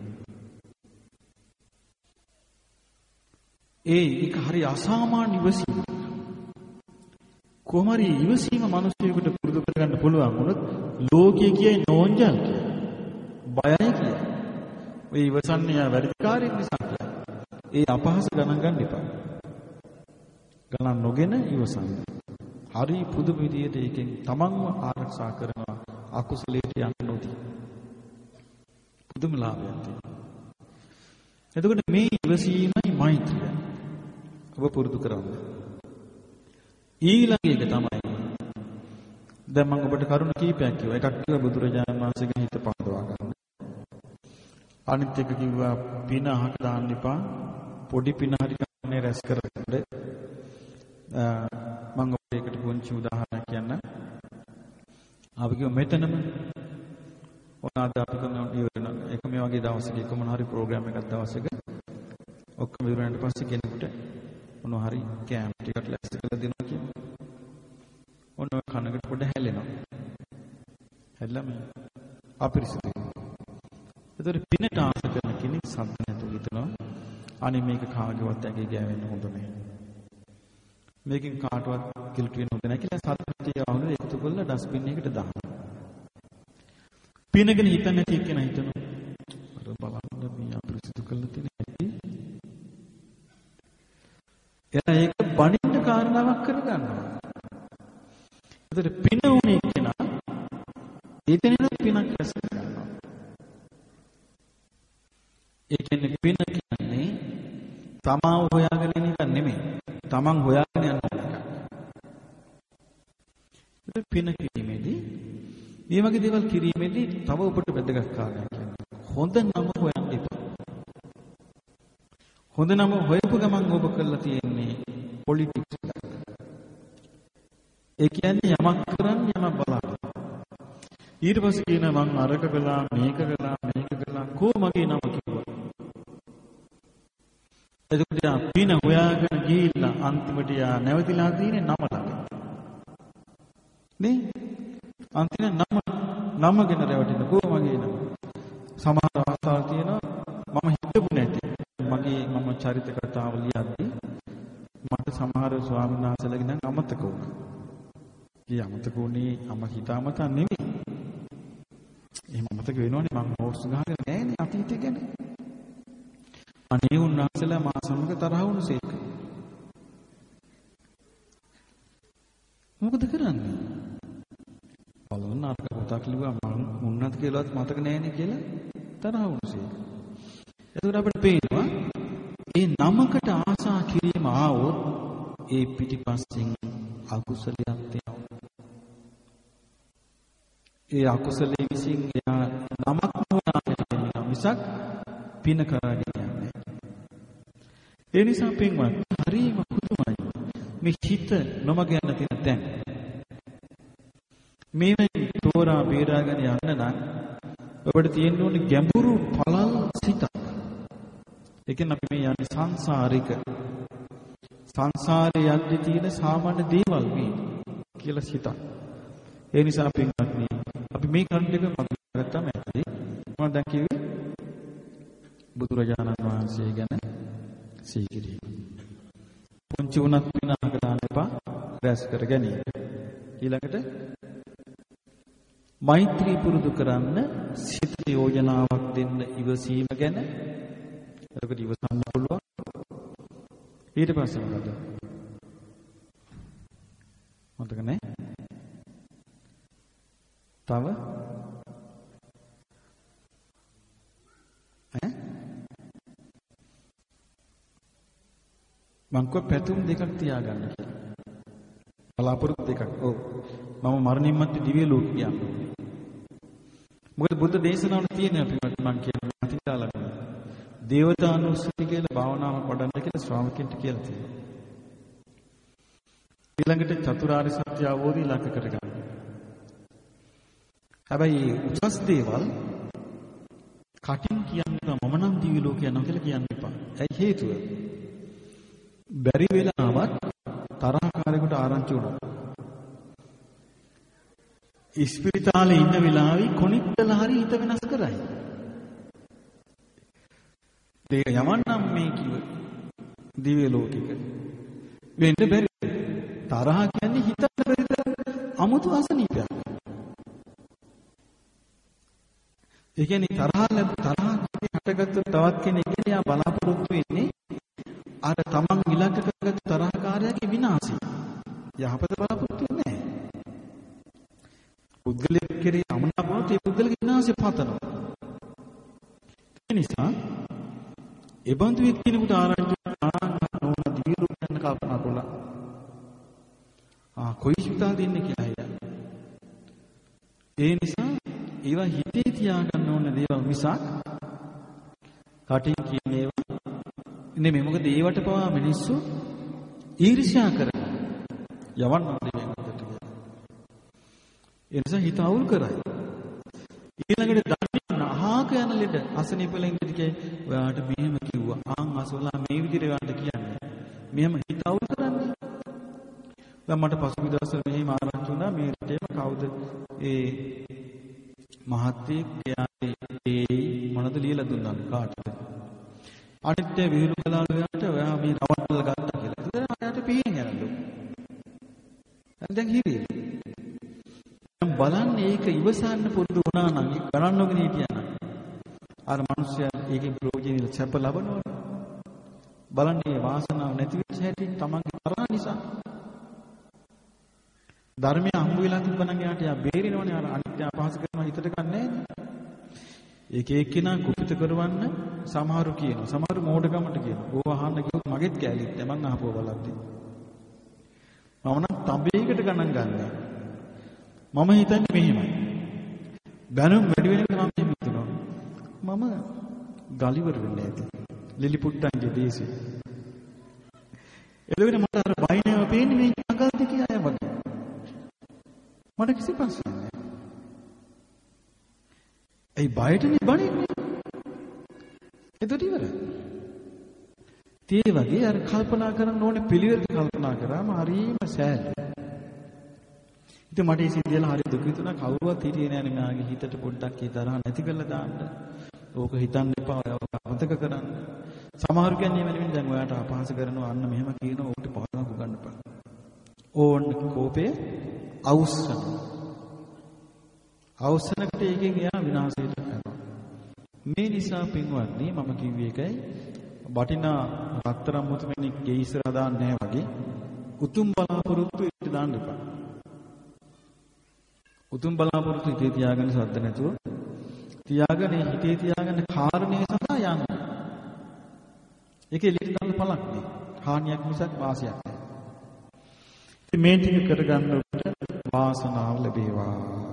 ඒ එක හරි අසාමාන්‍ය ඉවසීම. කොහොම හරි ඉවසීම මිනිස්සුෙකුට පුරුදු කරගන්න පුළුවන් වුණොත් ලෝකයේ කියයි නෝන්ජල් බයයි කිය. ඔය ඉවසන්නේ යා වැඩිකාරයෙක් නිසා කියලා. ඒ අපහාස ගණන් ගන්න එපා. ගණන් නොගෙන ඉවසන්න. හරි පුදු විදියට ඒකෙන් තමන්ව ආරක්ෂා කරනවා අකුසලයට යන්න නොදී. පුදුම ලාභයක් තියෙනවා. එතකොට මේ ඉවසීමයි මෛත්‍රිය. ඔබ පුරුදු කරන්න. ඊළඟ එක තමයි දැන් මම ඔබට කරුණ කීපයක් කිව්වා. එකක් කිව්වා බුදුරජාණන් වහන්සේගේ හිත පහදවා ගන්න. අනිත් එක කිව්වා පින අහක දාන්න එපා. පොඩි පින හරි කන්නේ රැස් කරගන්න. මම ඔබට පුංචි උදාහරණයක් කියන්න. අපි කිව්ව මෙතනම ඔනාද අපි කරන ඉවරන එක මේ වගේ දවසක එක මොන හරි ප්‍රෝග්‍රෑම් එකක් දවසක ඔක්කොම ඉවරනට පස්සේ කෙනෙකුට මොන හරි කෑම ටිකක් ලැස්ති කරලා දෙනවා කියන්නේ. ඔන්න ඔය කනකට පොඩ හැලෙනවා. හැල්ලම අපිරිසිදු. ඒතර පිනට ආස කරන කෙනෙක් සද්ද නැතුව හිතනවා. අනේ මේක කාගේවත් ඇගේ ගෑවෙන්න හොඳ නැහැ. මේකෙන් කාටවත් කිල්ට වෙන්න හොඳ නැහැ කියලා සද්දටිය වහුන එකතු කරලා ඩස්බින් එකට දානවා. පිනගෙන හිතන්නේ නැති කෙනා හිතනවා. අර බලන්න මේ අපිරිසිදු කරලා තියෙන හැටි. එයා ඒක බණින්න කාරණාවක් කරගන්නවා. ඒතර පින උනේ කෙනා එතනිනුත් පිනක් රැස් කරගන්නවා. ඒ කියන්නේ පින කියන්නේ තමාව හොයාගෙන ඉන්න එක නෙමෙයි. තමන් හොයාගෙන යන එක. ඒක පින කිරීමේදී මේ වගේ දේවල් කිරීමේදී තව ඔබට වැදගත් කාරණයක් කියන්නේ හොඳ නම හොයන්න එපා. හොඳ නම හොයපු ගමන් ඔබ කරලා තියෙන්නේ පොලිටික්ස් එකක්. ඒ කියන්නේ යමක් කරන්න යමක් බලන්න. ඊට පස්සේ කියන මං අරක කළා මේක කළා මේක කළා කෝ මගේ නම කිව්වා. එතකොට යා පින හොයාගෙන ගිහිල්ලා අන්තිමට යා නැවතිලා තියෙන්නේ නම ළඟ. නේ? අන්තිම නම නම ගැන රැවටෙන කෝ මගේ නම. සමහර අවස්ථාවල් තියෙනවා මම හිතපු නැති මගේ මම චරිත කතාව ලියද්දී මට සමහර ස්වාමීන් වහන්සේලාගෙන් නම් අමතක වුණා. ඒ අමතක වුණේ අම හිතාමතා නෙමෙයි. එහෙම අමතක වෙනවනේ මම නෝට්ස් ගහගෙන නෑනේ අතීතය ගැන. අනේ උන්වහන්සේලා මා සමග තරහ වුණසේක. මොකද කරන්නේ? බලන්න අර පොතක් ලිව්වා මම උන්නත් කියලාවත් මතක නෑනේ කියලා තරහ වුණසේක. එතකොට අපිට පේනවා ඒ නමකට ආසා කිරීම ආවොත් ඒ පිටිපස්සෙන් අකුසලයක් තියෙනවා. ඒ අකුසලයේ විසින් එයා නමක් හොයාගෙන යනවා මිසක් පින කරගෙන යන්නේ ඒ නිසා පින්වත් හරිම පුදුමයි මේ හිත නොමග යන තියෙන තැන මේවෙන් තෝරා බේරාගෙන යන්න නම් ඔබට තියෙන්න ඕනේ ගැඹුරු පළල් සිතක්. ඒ කියන්නේ අපි මේ යන්නේ සංසාරික සංසාරේ යද්දී තියෙන සාමාන්‍ය දේවල් මේ කියලා සිතක්. ඒ නිසා පින්වත්නි අපි මේ කරුණ දෙක මතකගත්තාම ඇති. මම දැන් කිව්වේ බුදුරජාණන් වහන්සේ ගැන සීකිරීම. පුංචි උනත් විනාක දාන්න එපා රැස් කර ගැනීම. ඊළඟට මෛත්‍රී පුරුදු කරන්න සිත යෝජනාවක් දෙන්න ඉවසීම ගැන එතකොට ඉවසන්න පුළුවන්. ඊට පස්සේ මොකද? මතක නැහැ. තව මං කව පැතුම් දෙකක් තියාගන්න කියලා. බලාපොරොත්තු දෙකක්. ඔව්. මම මරණින් මත්තේ දිව්‍ය ලෝක කියන්නේ. මොකද බුද්ධ දේශනාවල තියෙන අපි මං කියන්නේ අතිතාලන. දේවතානුස්සති කියලා භාවනාව වඩන්න කියලා ශ්‍රාවකින්ට කියලා තියෙනවා. ඊළඟට චතුරාර්ය සත්‍ය අවබෝධය ඉලක්ක කරගන්න. හැබැයි උසස් දේවල් කටින් කියන්න මම නම් දිව්‍ය ලෝක යනවා කියලා කියන්න එපා. ඇයි හේතුව? බැරි වෙලාවත් තරහකාරයෙකුට ආරංචි වුණා. ඉස්පිරිතාලේ ඉන්න වෙලාවේ කොනිට්ටල හරි හිත වෙනස් කරයි. දෙක යමන්නම් මේ කිව්ව දිව්‍ය ලෝකෙක වෙන්න බැරි තරහ කියන්නේ හිතන්න බැරි අමුතු අසනීපයක්. ඒ කියන්නේ තරහ ලැබ තරහ හටගත්තු තවත් කෙනෙක් එයා බලාපොරොත්තු වෙන්නේ අර තමන් ඉලක්ක කරගත්තු තරහකාරයාගේ විනාශය. යහපත බලාපොරොත්තු වෙන්නේ නැහැ. පුද්ගලයෙක් කෙරේ අමනාපවත් ඒ පුද්ගලගේ විනාශය පතනවා. ඒ නිසා ඒ බඳු එක්කෙනෙකුට ආරංචි නොවන දිවි රූප යන කල්පනා කළා. ආ කොයි හිතාද ඉන්නේ කියලා හිතා. ඒ නිසා ඒවා හිතේ තියාගන්න ඕන දේවල් මිසක් කටින් කියන ඒවා නෙමෙයි. මොකද ඒවට පවා මිනිස්සු ඊර්ෂ්‍යා කරනවා. යවන්න නෙමෙයි මොකටද කියලා. ඒ නිසා හිත අවුල් කරයි. ඊළඟට ධර්මයන් අහාක යන ලෙඩ අසනීපලෙන් කිය ඔයාට මෙහෙම කිව්වා. ආන් අසවලා මේ විදිහට ඔයාට කියන්නේ. මෙහෙම හිත අවුල් කරන්නේ. දැන් මට පසුගිය දවස්වල මෙහෙම ආරංචි වුණා මේ රටේම කවුද ඒ මහත්තයෙක් එයාගේ ඒ මොනවද ලියලා දුන්නා කාටද? අනිත් විහිළු කලාවලට ඔයා මේ රවට්ටල ගත්තා කියලා. ඒක එයාට පිහින් යනලු. දැන් හිරි. දැන් බලන්න ඒක ඉවසන්න පුරුදු වුණා නම් ඒක ගණන් නොගෙන හිටියා නම් අර මිනිස්සයා ඒකෙන් ප්‍රයෝජනෙ සැප ලබනවා. බලන්න මේ වාසනාව නැති වෙච්ච හැටි තමන්ගේ තරහ නිසා. ධර්මය හම්බ වෙලා තිබ්බනම් යාට යා බේරෙනවනේ අර අනිත්‍ය අපහාස කරනවා හිතට ගන්නෑ. ඒක එක්කිනා කුපිත කරවන්න සමහරු කියනවා. සමහරු මෝඩකමට කියනවා. ඕව අහන්න කිව්වොත් මගෙත් කෑලිත් මං අහපුව බලද්දී. මම නම් තඹේකට ගණන් ගන්නෑ. මම හිතන්නේ මෙහෙමයි. බැනුම් වැඩි වෙනකොට මම එහෙම හිතනවා. මම ගලිවර වෙන්නේ නැති. ලිලිපුට්ටන්ගේ දේශේ. එතකොට මට අර බයිනව පේන්නේ මේ අඟල් දෙකේ අය වගේ. මට කිසි ප්‍රශ්නයක් නැහැ. ඒ බයටනේ බණින්නේ. එතකොට ඉවරයි. ඒ වගේ අර කල්පනා කරන්න ඕනේ පිළිවෙලට කල්පනා කරාම හරිම සෑහලු. ඉතින් මට මේ සිද්ධියල හරි දුක හිතුණා කවුරුවත් හිටියේ නෑනේ මාගේ හිතට පොඩ්ඩක් ඒ තරහ නැති කරලා දාන්න. ඕක හිතන්න එපා ඔයාව අමතක කරන්න. සමහරු කියන්නේ මෙන්න දැන් ඔයාට අපහාස කරනවා අන්න මෙහෙම කියනවා ඌට පාරක් උගන්න එපා. ඕන් කෝපේ අවුස්සන. අවුස්සනකට ඒකෙන් එයා විනාශයට යනවා. මේ නිසා පින්වත්නි මම කිව්වේ එකයි වටිනා රත්තරන් මුතුමෙනෙක් ගේ ඉස්සරහ දාන්න නැහැ වගේ උතුම් බලාපොරොත්තු ඉට දාන්න එපා. උතුම් බලාපොරොත්තු හිතේ තියාගන්න සද්ද නැතුව තියාගෙන හිතේ තියාගන්න කාරණේ සඳහා යන්න. ඒකේ එළියට දාන්න පළක් නෑ. හානියක් මිසක් වාසියක් නෑ. ඉතින් මේ ටික කරගන්න ඔබට වාසනාව ලැබේවා.